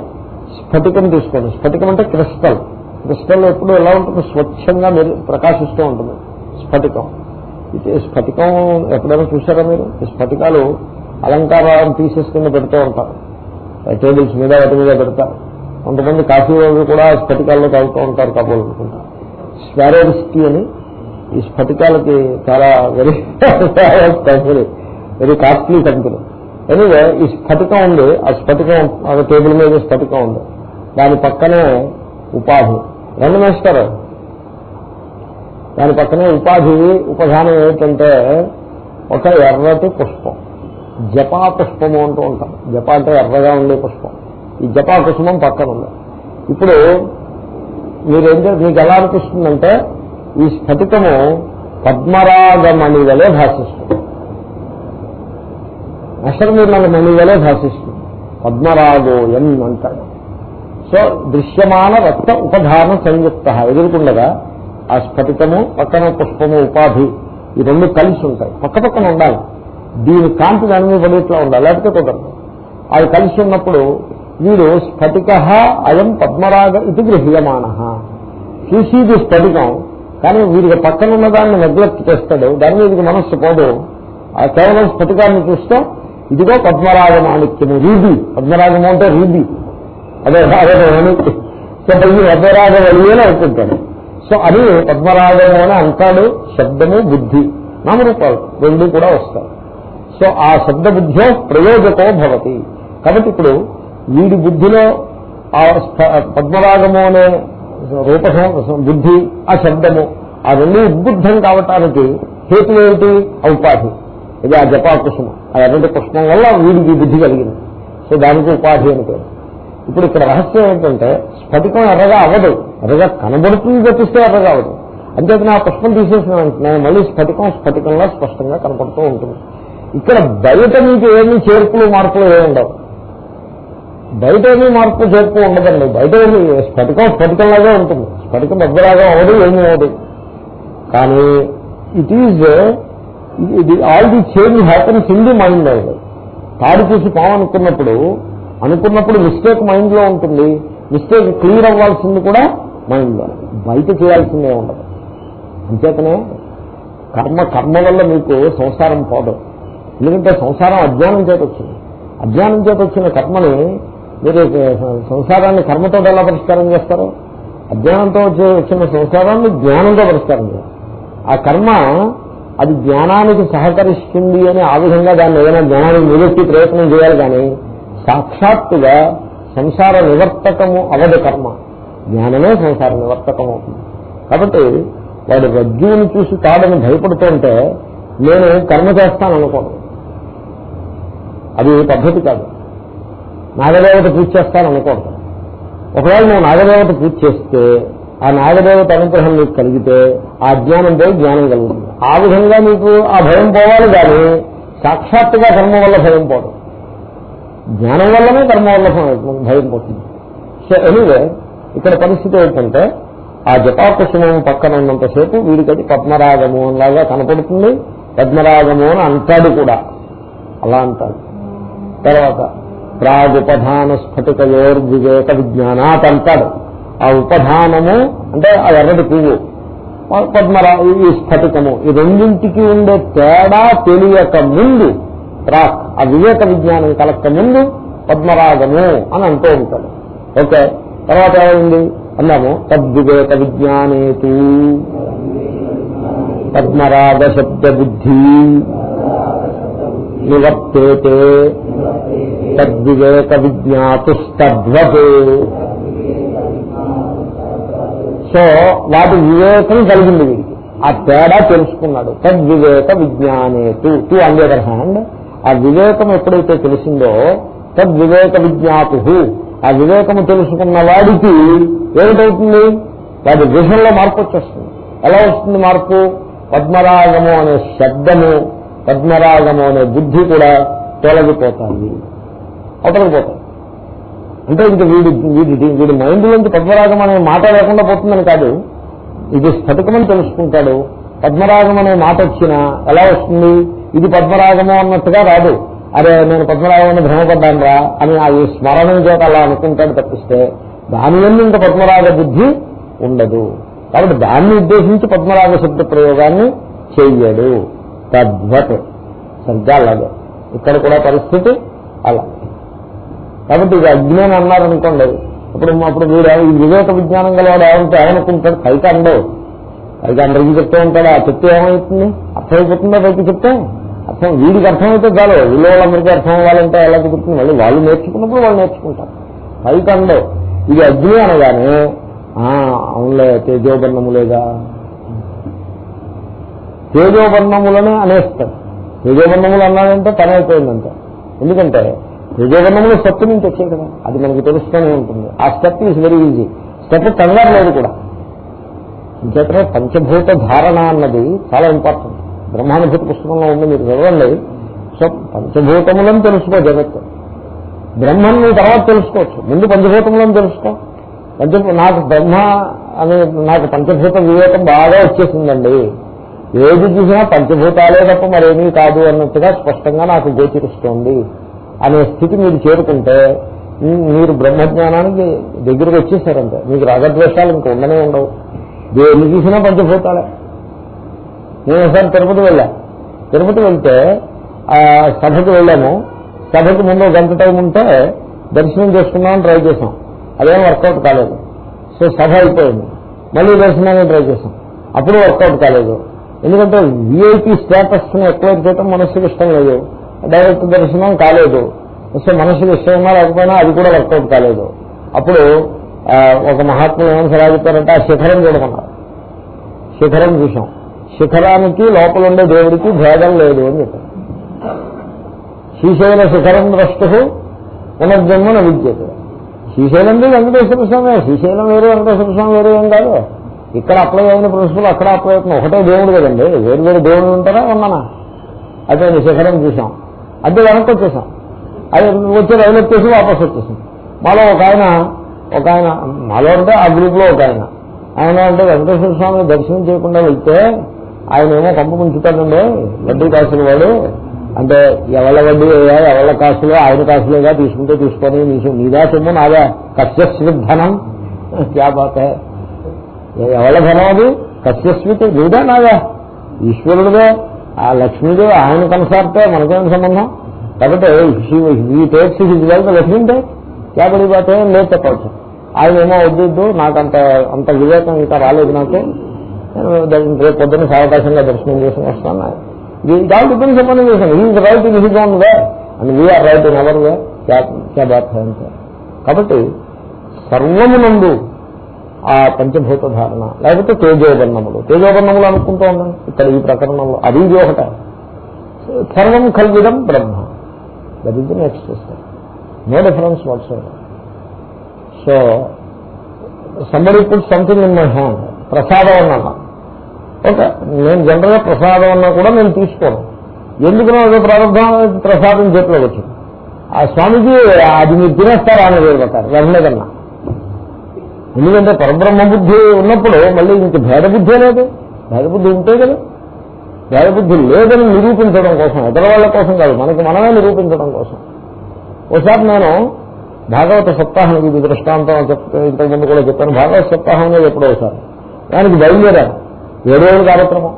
S1: స్ఫటికం తీసుకోండి. స్ఫటికం అంటే క్రిస్టల్. క్రిస్టల్ ఎప్పుడు ఎలా ఉంటుంది స్వచ్ఛంగా ప్రకాశిస్తూ ఉంటుంది. స్ఫటికం. స్ఫటికం ఎప్పుడైనా చూసారా మీరు? స్ఫటికాలు అలంకారం పీసెస్ కింద పెడుతూ ఉంటారు. టేబుల్స్ మీద వాటి మీద పెడతారు. కొంతమంది కాఫీ వాళ్ళు కూడా స్ఫటికాల్లో తాగుతూ ఉంటారు కాబోలు అనుకుంటారు స్వారోవిస్కీ అని ఈ స్ఫటికాలకి చాలా very company very costly company anyway ఈ స్ఫటికం ఉంది. ఆ స్ఫటికం టేబుల్ మీద స్ఫటికం ఉంది. దాని పక్కనే ఉపాధి. రెండు వేస్తారు దాని పక్కనే ఉపాధి ఉపధానం ఏంటంటే ఒక ఎర్రటి పుష్పం. జపా పుష్పము అంటూ ఉంటాం. జప అంటే ఎర్రగా ఉండే పుష్పం. ఈ జపా కుసుమం పక్కన ఉంది. ఇప్పుడు మీరేంటే మీకు ఎలా అనిపిస్తుందంటే ఈ స్ఫటికము పద్మరాగమణి వలె భాషిస్తుంది. అశర్మిళ్ళ మణి వలె భాషిస్తుంది పద్మరాగోయం అంటాడు సో దృశ్యమాన రక్త ఉపధాన సంయుక్త ఎదుర్కొండగా ఆ స్ఫటికము పక్కన పుష్పము ఉపాధి ఈ రెండు కలిసి ఉంటాయి. పక్క పక్కన ఉండాలి. దీని కాంతి దాని మీద పడేట్లా ఉండాలి. లేకపోతే కుదరదు. అవి కలిసి ఉన్నప్పుడు వీడు స్ఫటిక అయం పద్మరాగ ఇది గ్రహీయమాన చూసేది స్ఫటికం కానీ వీడికి పక్కన ఉన్న దాన్ని నెగ్లెక్ట్ చేస్తాడు. దాని మీదకి మనస్సు పోదు. ఆ కేవలం స్ఫటికాన్ని చూస్తే ఇదిగో పద్మరాగ మాణిక్యము రీది. పద్మరాగము అంటే రీది. అదే అదే సో ఈ పద్మరాగ వలియని అనుకుంటాడు సో అది పద్మరాగము అని అంటాడు శబ్దము బుద్ధి నామరూపాలు రెండు కూడా వస్తాయి. సో ఆ శబ్ద బుద్ధ్యో ప్రయోజకో భవతి. కాబట్టి ఇప్పుడు వీడి బుద్ధిలో ఆ స్థ- పద్మరాగము అనే రూప బుద్ధి ఆ శబ్దము ఆ రెండు ఉద్బుద్ధం కావటానికి హేతు ఏమిటి? ఉపాధి ఇది ఆ జపా కుసుమం ఆ ఎర్రటి పుష్పం వల్ల వీడికి బుద్ధి కలిగింది. సో దానికి ఉపాధి అని పేరు. ఇప్పుడు ఇక్కడ రహస్యం ఏంటంటే స్ఫటికం ఎర్రగా అవ్వదు. ఎర్రగా కనబడుతుంది తప్పిస్తే ఎర్రగా అవ్వదు. అంతేకాని ఆ పుష్పం తీసేసిన వెంటనే మళ్ళీ స్ఫటికం స్ఫటికంలో స్పష్టంగా కనపడుతూ ఉంటుంది. ఇక్కడ బయట మీకు ఏమీ చేర్పులు మార్పులు ఏమి ఉండవు. బయట ఏమీ మార్పు చేర్పు ఉండదండి. బయట ఏమి స్ఫటికం స్ఫటికంలాగే ఉంటుంది. స్ఫటికం బద్దలాగా అవ్వదు ఏమీ అవ్వదు. కానీ ఇట్ ఈజ్ ఇది all the change happens in the mind అది తాడు చూసి పాము అనుకున్నప్పుడు అనుకున్నప్పుడు మిస్టేక్ మైండ్లో ఉంటుంది. మిస్టేక్ క్లియర్ అవ్వాల్సింది కూడా మైండ్లో బయట చేయాల్సిందే ఉండదు. అంచేతనే కర్మ కర్మ వల్ల మీకు సంసారం పోదు. ఎందుకంటే సంసారం అజ్ఞానం చేత వచ్చింది. అజ్ఞానం చేత వచ్చిన కర్మని మీరు సంసారాన్ని కర్మతో ఎలా పరిష్కారం చేస్తారు? అజ్ఞానంతో వచ్చే వచ్చిన సంసారాన్ని జ్ఞానంతో పరిష్కారం చేస్తారు ఆ కర్మ అది జ్ఞానానికి సహకరిస్తుంది అని ఆ విధంగా దాన్ని ఏదైనా జ్ఞానాన్ని నిలెత్తి ప్రయత్నం చేయాలి కానీ సాక్షాత్తుగా సంసార నివర్తకము అవదు కర్మ. జ్ఞానమే సంసార నివర్తకం అవుతుంది కాబట్టి వాడు రజ్జువుని చూసి తాడని భయపడుతుంటే నేను కర్మ చేస్తాను అనుకోను అది పద్ధతి కాదు. నాగదేవత పూజ చేస్తాను అనుకోను ఒకవేళ నువ్వు నాగదేవత పూజ చేస్తే ఆ నాగదేవత అనుగ్రహం నీకు కలిగితే ఆ జ్ఞానం పోయి జ్ఞానం కలుగుతుంది. ఆ విధంగా నీకు ఆ భయం పోవాలి కానీ సాక్షాత్తుగా కర్మ వల్ల భయం పోవడం జ్ఞానం వల్లనే కర్మ వల్ల భయం- పోతుంది. సో ఎనీవే ఇక్కడ పరిస్థితి ఏంటంటే ఆ జపాకుసుమం పక్కన ఉన్నంతసేపు వీడికది పద్మరాగము లాగా కనపడుతుంది. పద్మరాగము అని అంటాడు కూడా. అలా అంటాడు. తర్వాత ప్రాగుపధాన స్ఫటికయోర్ వివేక విజ్ఞానాత్ అంటాడు. ఆ ఉపధానము అంటే ఆ ఎర్రటి పువ్వు. పద్మరా ఈ స్ఫటికము. ఈ రెండింటికి ఉండే తేడా తెలియక ముందు ప్రాక్ ఆ వివేక విజ్ఞానం కలక్క ముందు పద్మరాగము అని అంటూ ఉంటాడు. ఓకే తర్వాత ఏమైంది? అన్నాము తద్వివేక విజ్ఞానేతు. పద్మరాగ శబ్ద బుద్ధి నివర్తేతే. తద్వివేక విజ్ఞాతుస్తద్వత్ సో వాటి వివేకం కలిగింది వీడికి. ఆ తేడా తెలుసుకున్నాడు. తద్వివేక విజ్ఞానేతు. టూ అండర్ హ్యాండ్ ఆ వివేకం ఎప్పుడైతే తెలిసిందో తద్వివేక విజ్ఞాతు ఆ వివేకము తెలుసుకున్న వాడికి ఏమిటవుతుంది? వాడి విషయంలో మార్పు వచ్చేస్తుంది. ఎలా వస్తుంది మార్పు? పద్మరాగము అనే శబ్దము పద్మరాగము అనే బుద్ధి కూడా తొలగిపోతాయి. అవతలగిపోతాయి అంటే ఇంక వీడి వీడి వీడి మైండ్ నుంచి పద్మరాగం అనే మాట లేకుండా పోతుందని కాదు. ఇది స్ఫటికమని తెలుసుకుంటాడు. పద్మరాగం అనే మాట వచ్చినా ఎలా వస్తుంది? ఇది పద్మరాగము అన్నట్టుగా రాదు. అరే నేను పద్మరాగం అని భ్రమపడ్డాను రా అని ఆ ఈ స్మరణం చేత అలా అనుకుంటాడు తప్పిస్తే దాని వల్ల ఇంకా పద్మరాగ బుద్ధి ఉండదు. కాబట్టి దాన్ని ఉద్దేశించి పద్మరాగ శబ్ద ప్రయోగాన్ని చెయ్యడు తద్వత్. సరిగ్గా అలాగే. ఇక్కడ కూడా పరిస్థితి అలా. కాబట్టి ఇది అజ్ఞానం అన్నారనుకోండి. అప్పుడు అప్పుడు మీరు ఈ వివేక విజ్ఞానం గలవాడు ఏమంటే ఏమనుకుంటాడు? పైకి అండవు పైకి అందరికీ చెప్తూ ఉంటాడు. ఆ చెప్తే ఏమవుతుంది అర్థమైపోతుందో పైకి చెప్తే? అర్థం వీడికి అర్థమైతే చాలు. వీళ్ళు వాళ్ళందరికీ అర్థం అవ్వాలంటే ఎలా కుదురుతుంది? మళ్ళీ వాళ్ళు నేర్చుకున్నప్పుడు వాళ్ళు నేర్చుకుంటారు. పైకి ఇది అగ్ని అనగానే ఆ, అవునులే లేదా? తేజోబన్నములనే అనేస్తాడు తేజోబర్ణములు అన్నాడంటే పని అయిపోయిందంటే. ఎందుకంటే తేజోబర్ణములు స్టెప్ నుంచి వచ్చాయి కదా. అది మనకు తెలుస్తూనే ఉంటుంది. ఆ step is very easy. Step కంగారు లేదు కూడా. ఇంకేతనే పంచభూత ధారణ అన్నది చాలా ఇంపార్టెంట్. బ్రహ్మానుభూతి పుస్తకంలో ఉంది మీరు చదవండి. సో పంచభూతములను తెలుసుకో జగత్తు. బ్రహ్మను నువ్వు తర్వాత తెలుసుకోవచ్చు. ముందు పంచభూతములను తెలుసుకో. పంచ నాకు బ్రహ్మ అని నాకు పంచభూత వివేకం బాగా వచ్చేసిందండి. ఏది చూసినా పంచభూతాలే తప్ప మరేమీ కాదు అన్నట్టుగా స్పష్టంగా నాకు గోచరిస్తోంది అనే స్థితి మీరు చేరుకుంటే మీరు బ్రహ్మజ్ఞానానికి దగ్గరకు వచ్చేసారంటే మీకు రాగద్వేషాలు ఇంకా ఉండనే ఉండవు. దేన్ని చూసినా పంచభూతాలే. నేను ఒకసారి తిరుపతి వెళ్ళా. తిరుపతి వెళ్తే ఆ సభకు వెళ్ళాము సభకు ముందు గంట టైం ఉంటే దర్శనం చేసుకుందామని ట్రై చేసాం అదేం వర్కౌట్ కాలేదు. సో సభ అయిపోయింది. మళ్ళీ దర్శనాన్ని ట్రై చేసాం అప్పుడు వర్కౌట్ కాలేదు. ఎందుకంటే విఐపి స్టేటస్ని ఎక్వైర్ చేయడం మనస్సుకి ఇష్టం లేదు. డైరెక్ట్ దర్శనం కాలేదు. సో మనసుకి ఇష్టం లేకపోయినా అది కూడా వర్కౌట్ కాలేదు. అప్పుడు ఒక మహాత్ములు ఏమని సలహా చెప్పారంటే ఆ శిఖరం చూడమన్నారు. శిఖరం చూసాం శిఖరానికి లోపల ఉండే దేవుడికి భేదం లేదు అని చెప్పారు. శ్రీశైల శిఖరం ద్రష్టు పునర్జన్మన విద్యత. శ్రీశైలం వెంకటేశ్వర స్వామి శ్రీశైలం వేరు వెంకటేశ్వర స్వామి వేరు ఏం కాదు. ఇక్కడ అప్లై అయిన ప్రిన్సిపల్ అక్కడ అప్లై అవుతుంది ఒకటే దేవుడు కదండి. వేరు వేరు దేవుడు ఉంటారా? ఉన్నానా అదే శిఖరం చూసాం అదే వెనక్కి వచ్చేసాం. అది వచ్చి రైలు వచ్చేసి వాపస్ వచ్చేసాం మాలో ఒక ఆయన ఒక ఆయన మాలో అంటే ఆ గ్రూప్లో ఒక ఆయన. ఆయన అంటే వెంకటేశ్వర స్వామిని దర్శనం చేయకుండా వెళ్తే ఆయన ఏమో కంప ముంచుతాడండి. వడ్డీ కాసులు వాడు. అంటే ఎవళ్ళ వడ్డీ అయ్యా ఎవళ్ళ కాసులో ఆయన కాసులేగా తీసుకుంటే తీసుకొని నీ- నీదా సొమ్ము నాదా. కశ్యస్విధనం క్యా బాత్ ఎవళ్ళ ధనం అది? కశ్యస్మితి నీదా నాదా? ఈశ్వరుడుదే. ఆ లక్ష్మీదేవి ఆయన కన్సార్టే మనకేం సంబంధం? కాబట్టి ఈ టేక్స్ హిజ్ వెల్త్ లక్ష్మీంటే క్యా బడి లేదు చెప్పవచ్చు ఆయన ఏమో వద్దు నాకు అంత అంత వివేకం ఇంకా రాలేదు నాకు. రేపు పొద్దున్న సావకాశంగా దర్శనం చేసుకుని వస్తాను. ఇది ఆల్ డిపెండ్స్ అపాన్ చేశాను. Is right in his own way and we are right in our way క్యా బాత్ అంటే. కాబట్టి సర్వమునందు ఆ పంచభూత ధారణ లేకపోతే తేజోబన్నములు తేజోబన్నములు అనుకుంటూ ఉన్నాను ఇక్కడ ఈ ప్రకరణంలో అది ఇది ఒకట. సర్వం కల్విదం బ్రహ్మ. That is the next step no difference what's so somebody put something in my hand ప్రసాదం అన్నా ఓకే నేను జనరల్గా ప్రసాదం అన్నా కూడా నేను తీసుకోను. ఎందుకు అదే ప్రారంభం ప్రసాదం చేతిలోకి వచ్చింది. ఆ స్వామిజీ అది మీరు తినేస్తారా అని వేరుపడతారు వెంటనేదన్నా ఎందుకంటే పరబ్రహ్మ బుద్ధి ఉన్నప్పుడు మళ్ళీ ఇంక భేద బుద్ధి లేదు భేద బుద్ధి ఉంటే కదా. భేద బుద్ధి లేదని నిరూపించడం కోసం ఇతర వాళ్ళ కోసం కాదు మనకి మనమే నిరూపించడం కోసం. ఒకసారి నేను భాగవత సప్తాహం ఇది దృష్టాంతం చెప్తే ఇంతకుముందు కూడా చెప్పాను భాగవత సప్తాహం అనేది ఎప్పుడో ఒకసారి. దానికి బయలుదేరాను. ఏడు రోజుల కార్యక్రమం.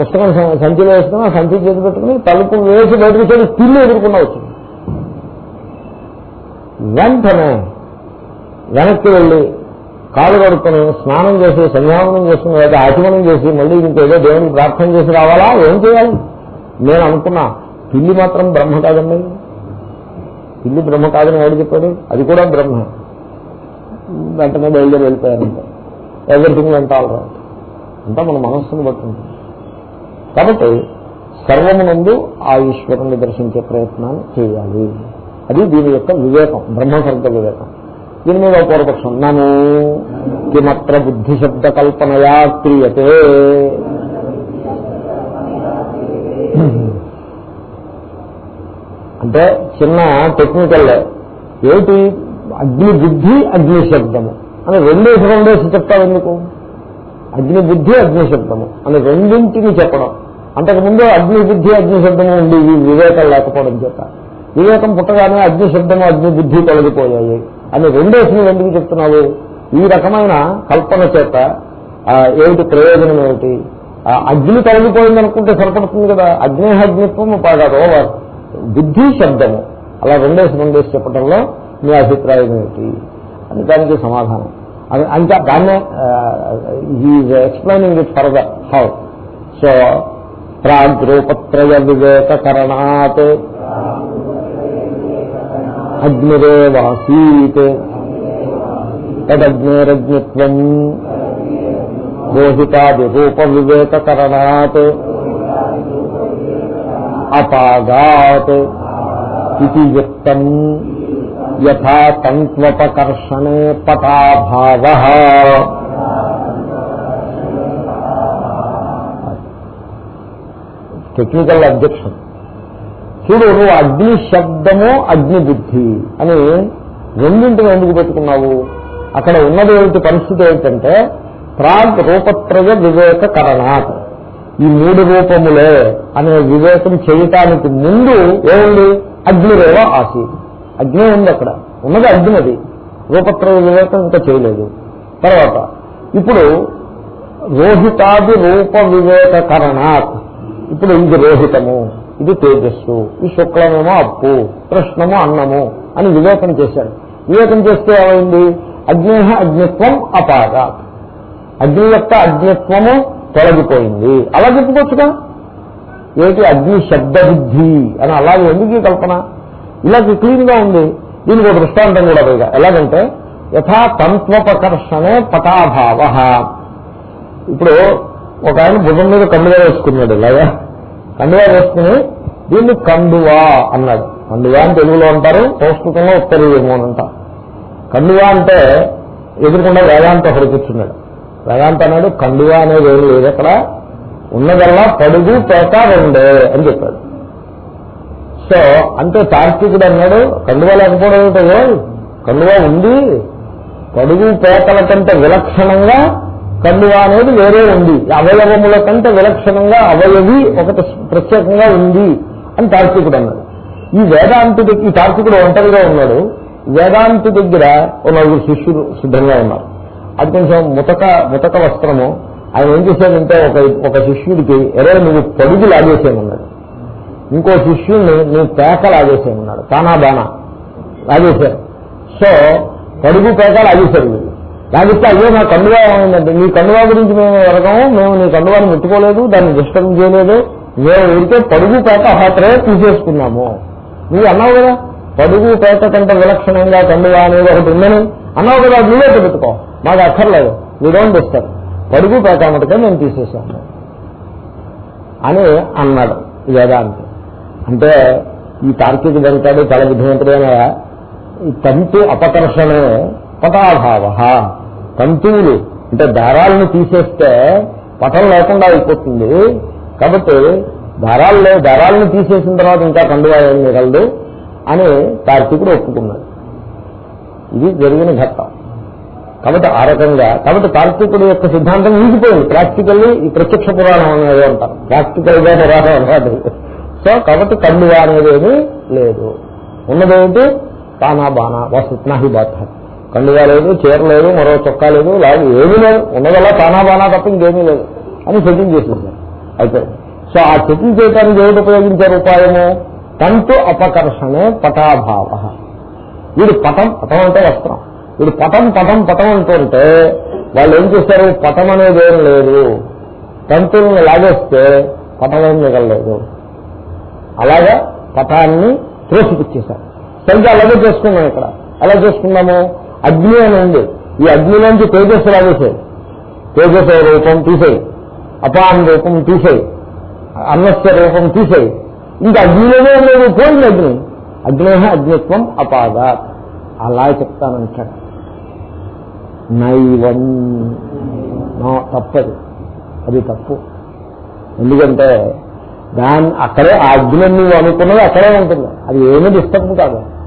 S1: పుస్తకం సంచిలో వేసుకుని ఆ సంచి చేతి పెట్టుకుని తలుపు వేసి బయటకు వచ్చి పిల్లి ఎదుర్కొన్నా వచ్చింది. వెంటనే వెనక్కి వెళ్ళి కాలు కడుక్కొని స్నానం చేసి సంధ్యావనం చేసుకుని లేదా ఆచమనం చేసి మళ్ళీ ఇంకేదో దేవునికి ప్రార్థన చేసి రావాలా? ఏం చేయాలి? నేను అనుకున్నా పిల్లి మాత్రం బ్రహ్మ కాదండి. పిల్లి బ్రహ్మ కాదని ఎవడు చెప్పాడు? అది కూడా బ్రహ్మ. వెంటనే బయలుదేరి వెళ్ళిపోయారంటే. ఎవరిథింగ్ వెంట ఆల్ రైట్ అంతా మన మనస్సును బట్టి ఉంటుంది. కాబట్టి సర్వమునందు ఆ ఈశ్వరుణ్ణి దర్శించే ప్రయత్నాన్ని చేయాలి. అది దీని యొక్క వివేకం బ్రహ్మసర్గ వివేకం. దీని మీద పూర్వపక్షం నను కిమత్ర బుద్ధి శబ్ద కల్పనయా క్రియతే. అంటే చిన్న టెక్నికల్ ఏమిటి? అగ్ని బుద్ధి అగ్ని శబ్దము. అని రెండేసి రెండేసి చెప్తావు ఎందుకు అగ్ని బుద్ధి అగ్ని శబ్దము అని రెండింటిని చెప్పడం. అంతకుముందు అగ్ని బుద్ధి అగ్ని శబ్దము ఉండి ఈ వివేకం లేకపోవడం చేత. వివేకం పుట్టగానే అగ్ని శబ్దము అగ్ని బుద్ధి తొలగిపోయాయి అని రెండేసి ఎందుకు చెప్తున్నావు? ఈ రకమైన కల్పన చేత ఏమిటి ప్రయోజనం ఏమిటి? అగ్ని తొలగిపోయింది అనుకుంటే సరిపడుతుంది కదా. అగ్నేహాగ్నిత్వం కాదు ఓవర్ బుద్ధి శబ్దము. అలా రెండేసి రెండేసి చెప్పడంలో మీ అభిప్రాయం ఏమిటి? అని దానికి సమాధానం. అది ఇంకా దాన్నే is explaining it further how so ప్రాగ్రూపత్రయ వివేకరణాత్ అగ్నిరే వాసీత్ తదగ్నేరగ్నిత్వం మోహితాది రూప వివేకకరణాత్ అపాగాత్ ఇది యుక్తం యథా తంత్వపకర్షణే పటాభావ. టెక్నికల్ అబ్జెక్షన్ చూడు నువ్వు అగ్ని శబ్దము అగ్ని బుద్ధి అని రెండింటిని ఎందుకు పెట్టుకున్నావు? అక్కడ ఉన్నది ఏమిటి పరిస్థితి ఏమిటంటే ప్రాగ్ రూపత్రయ వివేక కరణాత్ ఈ మూడు రూపములే అనే వివేకం చేయటానికి ముందు ఏముంది? అగ్నిరేవ ఆసీత్. అగ్ని ఉంది అక్కడ. ఉన్నది అగ్ని అది. రూపత్రయ వివేకం ఇంకా చేయలేదు. తర్వాత ఇప్పుడు రోహితాది రూప వివేకకరణాత్. ఇప్పుడు ఇది రోహితము. ఇది తేజస్సు. ఈ శుక్లమేమో అప్పు. కృష్ణము అన్నము అని వివేకం చేశాడు. వివేకం చేస్తే ఏమైంది? అగ్నేహ అగ్నిత్వం అపాద అగ్ని యొక్క అగ్నిత్వము తొలగిపోయింది. అలా చెప్పుకోవచ్చుగా? ఏమిటి అగ్ని శబ్ద బుద్ధి అని అలాగే ఎందుకు ఈ కల్పన? ఇలాగ క్లీన్గా ఉంది. దీనికి ఒక దృష్టాంతం కూడా పైగా. ఎలాగంటే యథా తంత్వపకర్షణే పటాభావ. ఇప్పుడు ఒక ఆయన భుజం మీద కండువా వేసుకున్నాడు ఇలాగా. కండువా వేసుకుని దీన్ని కండువా అన్నాడు. కండువా అని తెలుగులో అంటారు సంస్కృతంలో ఉత్తరీయము అని అంటారు. కండువా అంటే ఎదురుకుండా వేదాంత ఒకటి కూర్చున్నాడు వేదాంత అన్నాడు కండువా అనేది ఏం లేదు అక్కడ. ఉన్నదల్లా పడుగు పేక రెండే అని చెప్పాడు. సో అంటే తార్కికుడు అన్నాడు కండువా లేకపోవడం ఏంటో కండువా ఉంది. పడుగు పేకల కంటే విలక్షణంగా కండువా అనేది వేరే ఉంది. అవయవముల కంటే విలక్షణంగా అవయవి ఒకటి ప్రత్యేకంగా ఉంది అని తార్కికుడు అన్నాడు. ఈ వేదాంతి దగ్గర ఈ తార్కికుడు ఒంటరిగా ఉన్నాడు. వేదాంతి దగ్గర ఓ నలుగురు శిష్యులు సిద్ధంగా ఉన్నారు. అది కొంచెం ముతక ముతక వస్త్రము. ఆయన ఏం చేశాడంటే ఒక ఒక శిష్యుడికి ఎరే నువ్వు పడుగు లాగేసేమన్నాడు ఇంకో శిష్యుణ్ణి నువ్వు పేక లాగేసేయమన్నాడు తానా బానా లాగేశారు సో కడుగు పేక లాగేశారు వీళ్ళు లాగిస్తే అయ్యో నా కండువా ఏమైందంటే నీ కండువా గురించి మేము ఎరగము మేము నీ కండువాని ముట్టుకోలేదు దాన్ని డిస్టర్బ్ చేయలేదు. మేము ఊరికే పడుగు పేక హాత్రే తీసేసుకున్నాము. నువ్వు అన్నావు కదా పడుగు పేక కంటే విలక్షణంగా కండువా అనేది ఒకటి ఉందని. అన్నావు కదా నువ్వే పెట్టుకో. మాకు అక్కర్లేదు. వీ డోంట్ డిస్టర్బ్ పడుగు పేక మటుకే మేము తీసేసాము. అని అన్నాడు వేదాంతి. అంటే ఈ తార్కిక వెంటాడు చాలా బుద్ధిమంతుడైన ఈ తంతు అపకర్షణే పటాభావ. తంతువులు అంటే దారాలను తీసేస్తే పటం లేకుండా అయిపోతుంది. కాబట్టి దారాల్లో దారాలను తీసేసిన తర్వాత ఇంకా కండువా ఏం మిగలదు అని తార్కికుడు ఒప్పుకున్నాడు. ఇది జరిగిన ఘట్టం. కాబట్టి ఆ రకంగా కాబట్టి తార్కికుడు యొక్క సిద్ధాంతం ఈగిపోయింది ప్రాక్టికల్లీ ఈ ప్రత్యక్ష పురాణం అనేది అంటారు. ప్రాక్టికల్గా పురాణం అన్నది సో కాబట్టి కండువా అనేది ఏమీ లేదు. ఉన్నదేమిటి? తానా బానా వస్తున్నాహి బాధ. కండువా లేదు చీర లేదు మరో చొక్కా లేదు లేదు ఏమీ లేదు. ఉన్నదల్లా తానా బానా తప్ప ఇంకేమీ లేదు. అని సెటిల్ చేసేసారు. అయితే సో ఆ సెటిల్ చేయడానికి ఏమిటి ఉపయోగించారు ఉపాయము? తంతు అపకర్షణే పటాభావ. వీడు పటం పటం అంటే వస్త్రం. వీడు పటం పటం పటం అంటుంటే వాళ్ళు ఏం చేశారు పటం అనేది ఏం లేదు. తంతుల్ని లాగేస్తే పటం ఏం మిగలలేదు. అలాగా పటాన్ని త్రోసిపుచ్చేశారు. సరిగ్గా అలాగే చేసుకున్నాం ఇక్కడ. ఎలా చేసుకున్నాము? అగ్ని అని ఉంది. ఈ అగ్నిలోంచి తేజస్సు లాగేసాయి తేజస్సు రూపం తీసేయి. అపాన్ రూపం తీసేయి. అన్నస్య రూపం తీసేయి. ఇంకా అగ్నిలోనే ఉండేది పోయింది అగ్ని. అగ్నేహ అగ్నిత్వం అపాద. అలా చెప్తానంటాడు. నైవం. నో తప్పది. అది తప్పు. ఎందుకంటే దాన్ని అక్కడే అగ్ని నువ్వు అనుకున్నది అక్కడే ఉంటుంది. అది ఏమి డిస్టర్బ్ కాదు.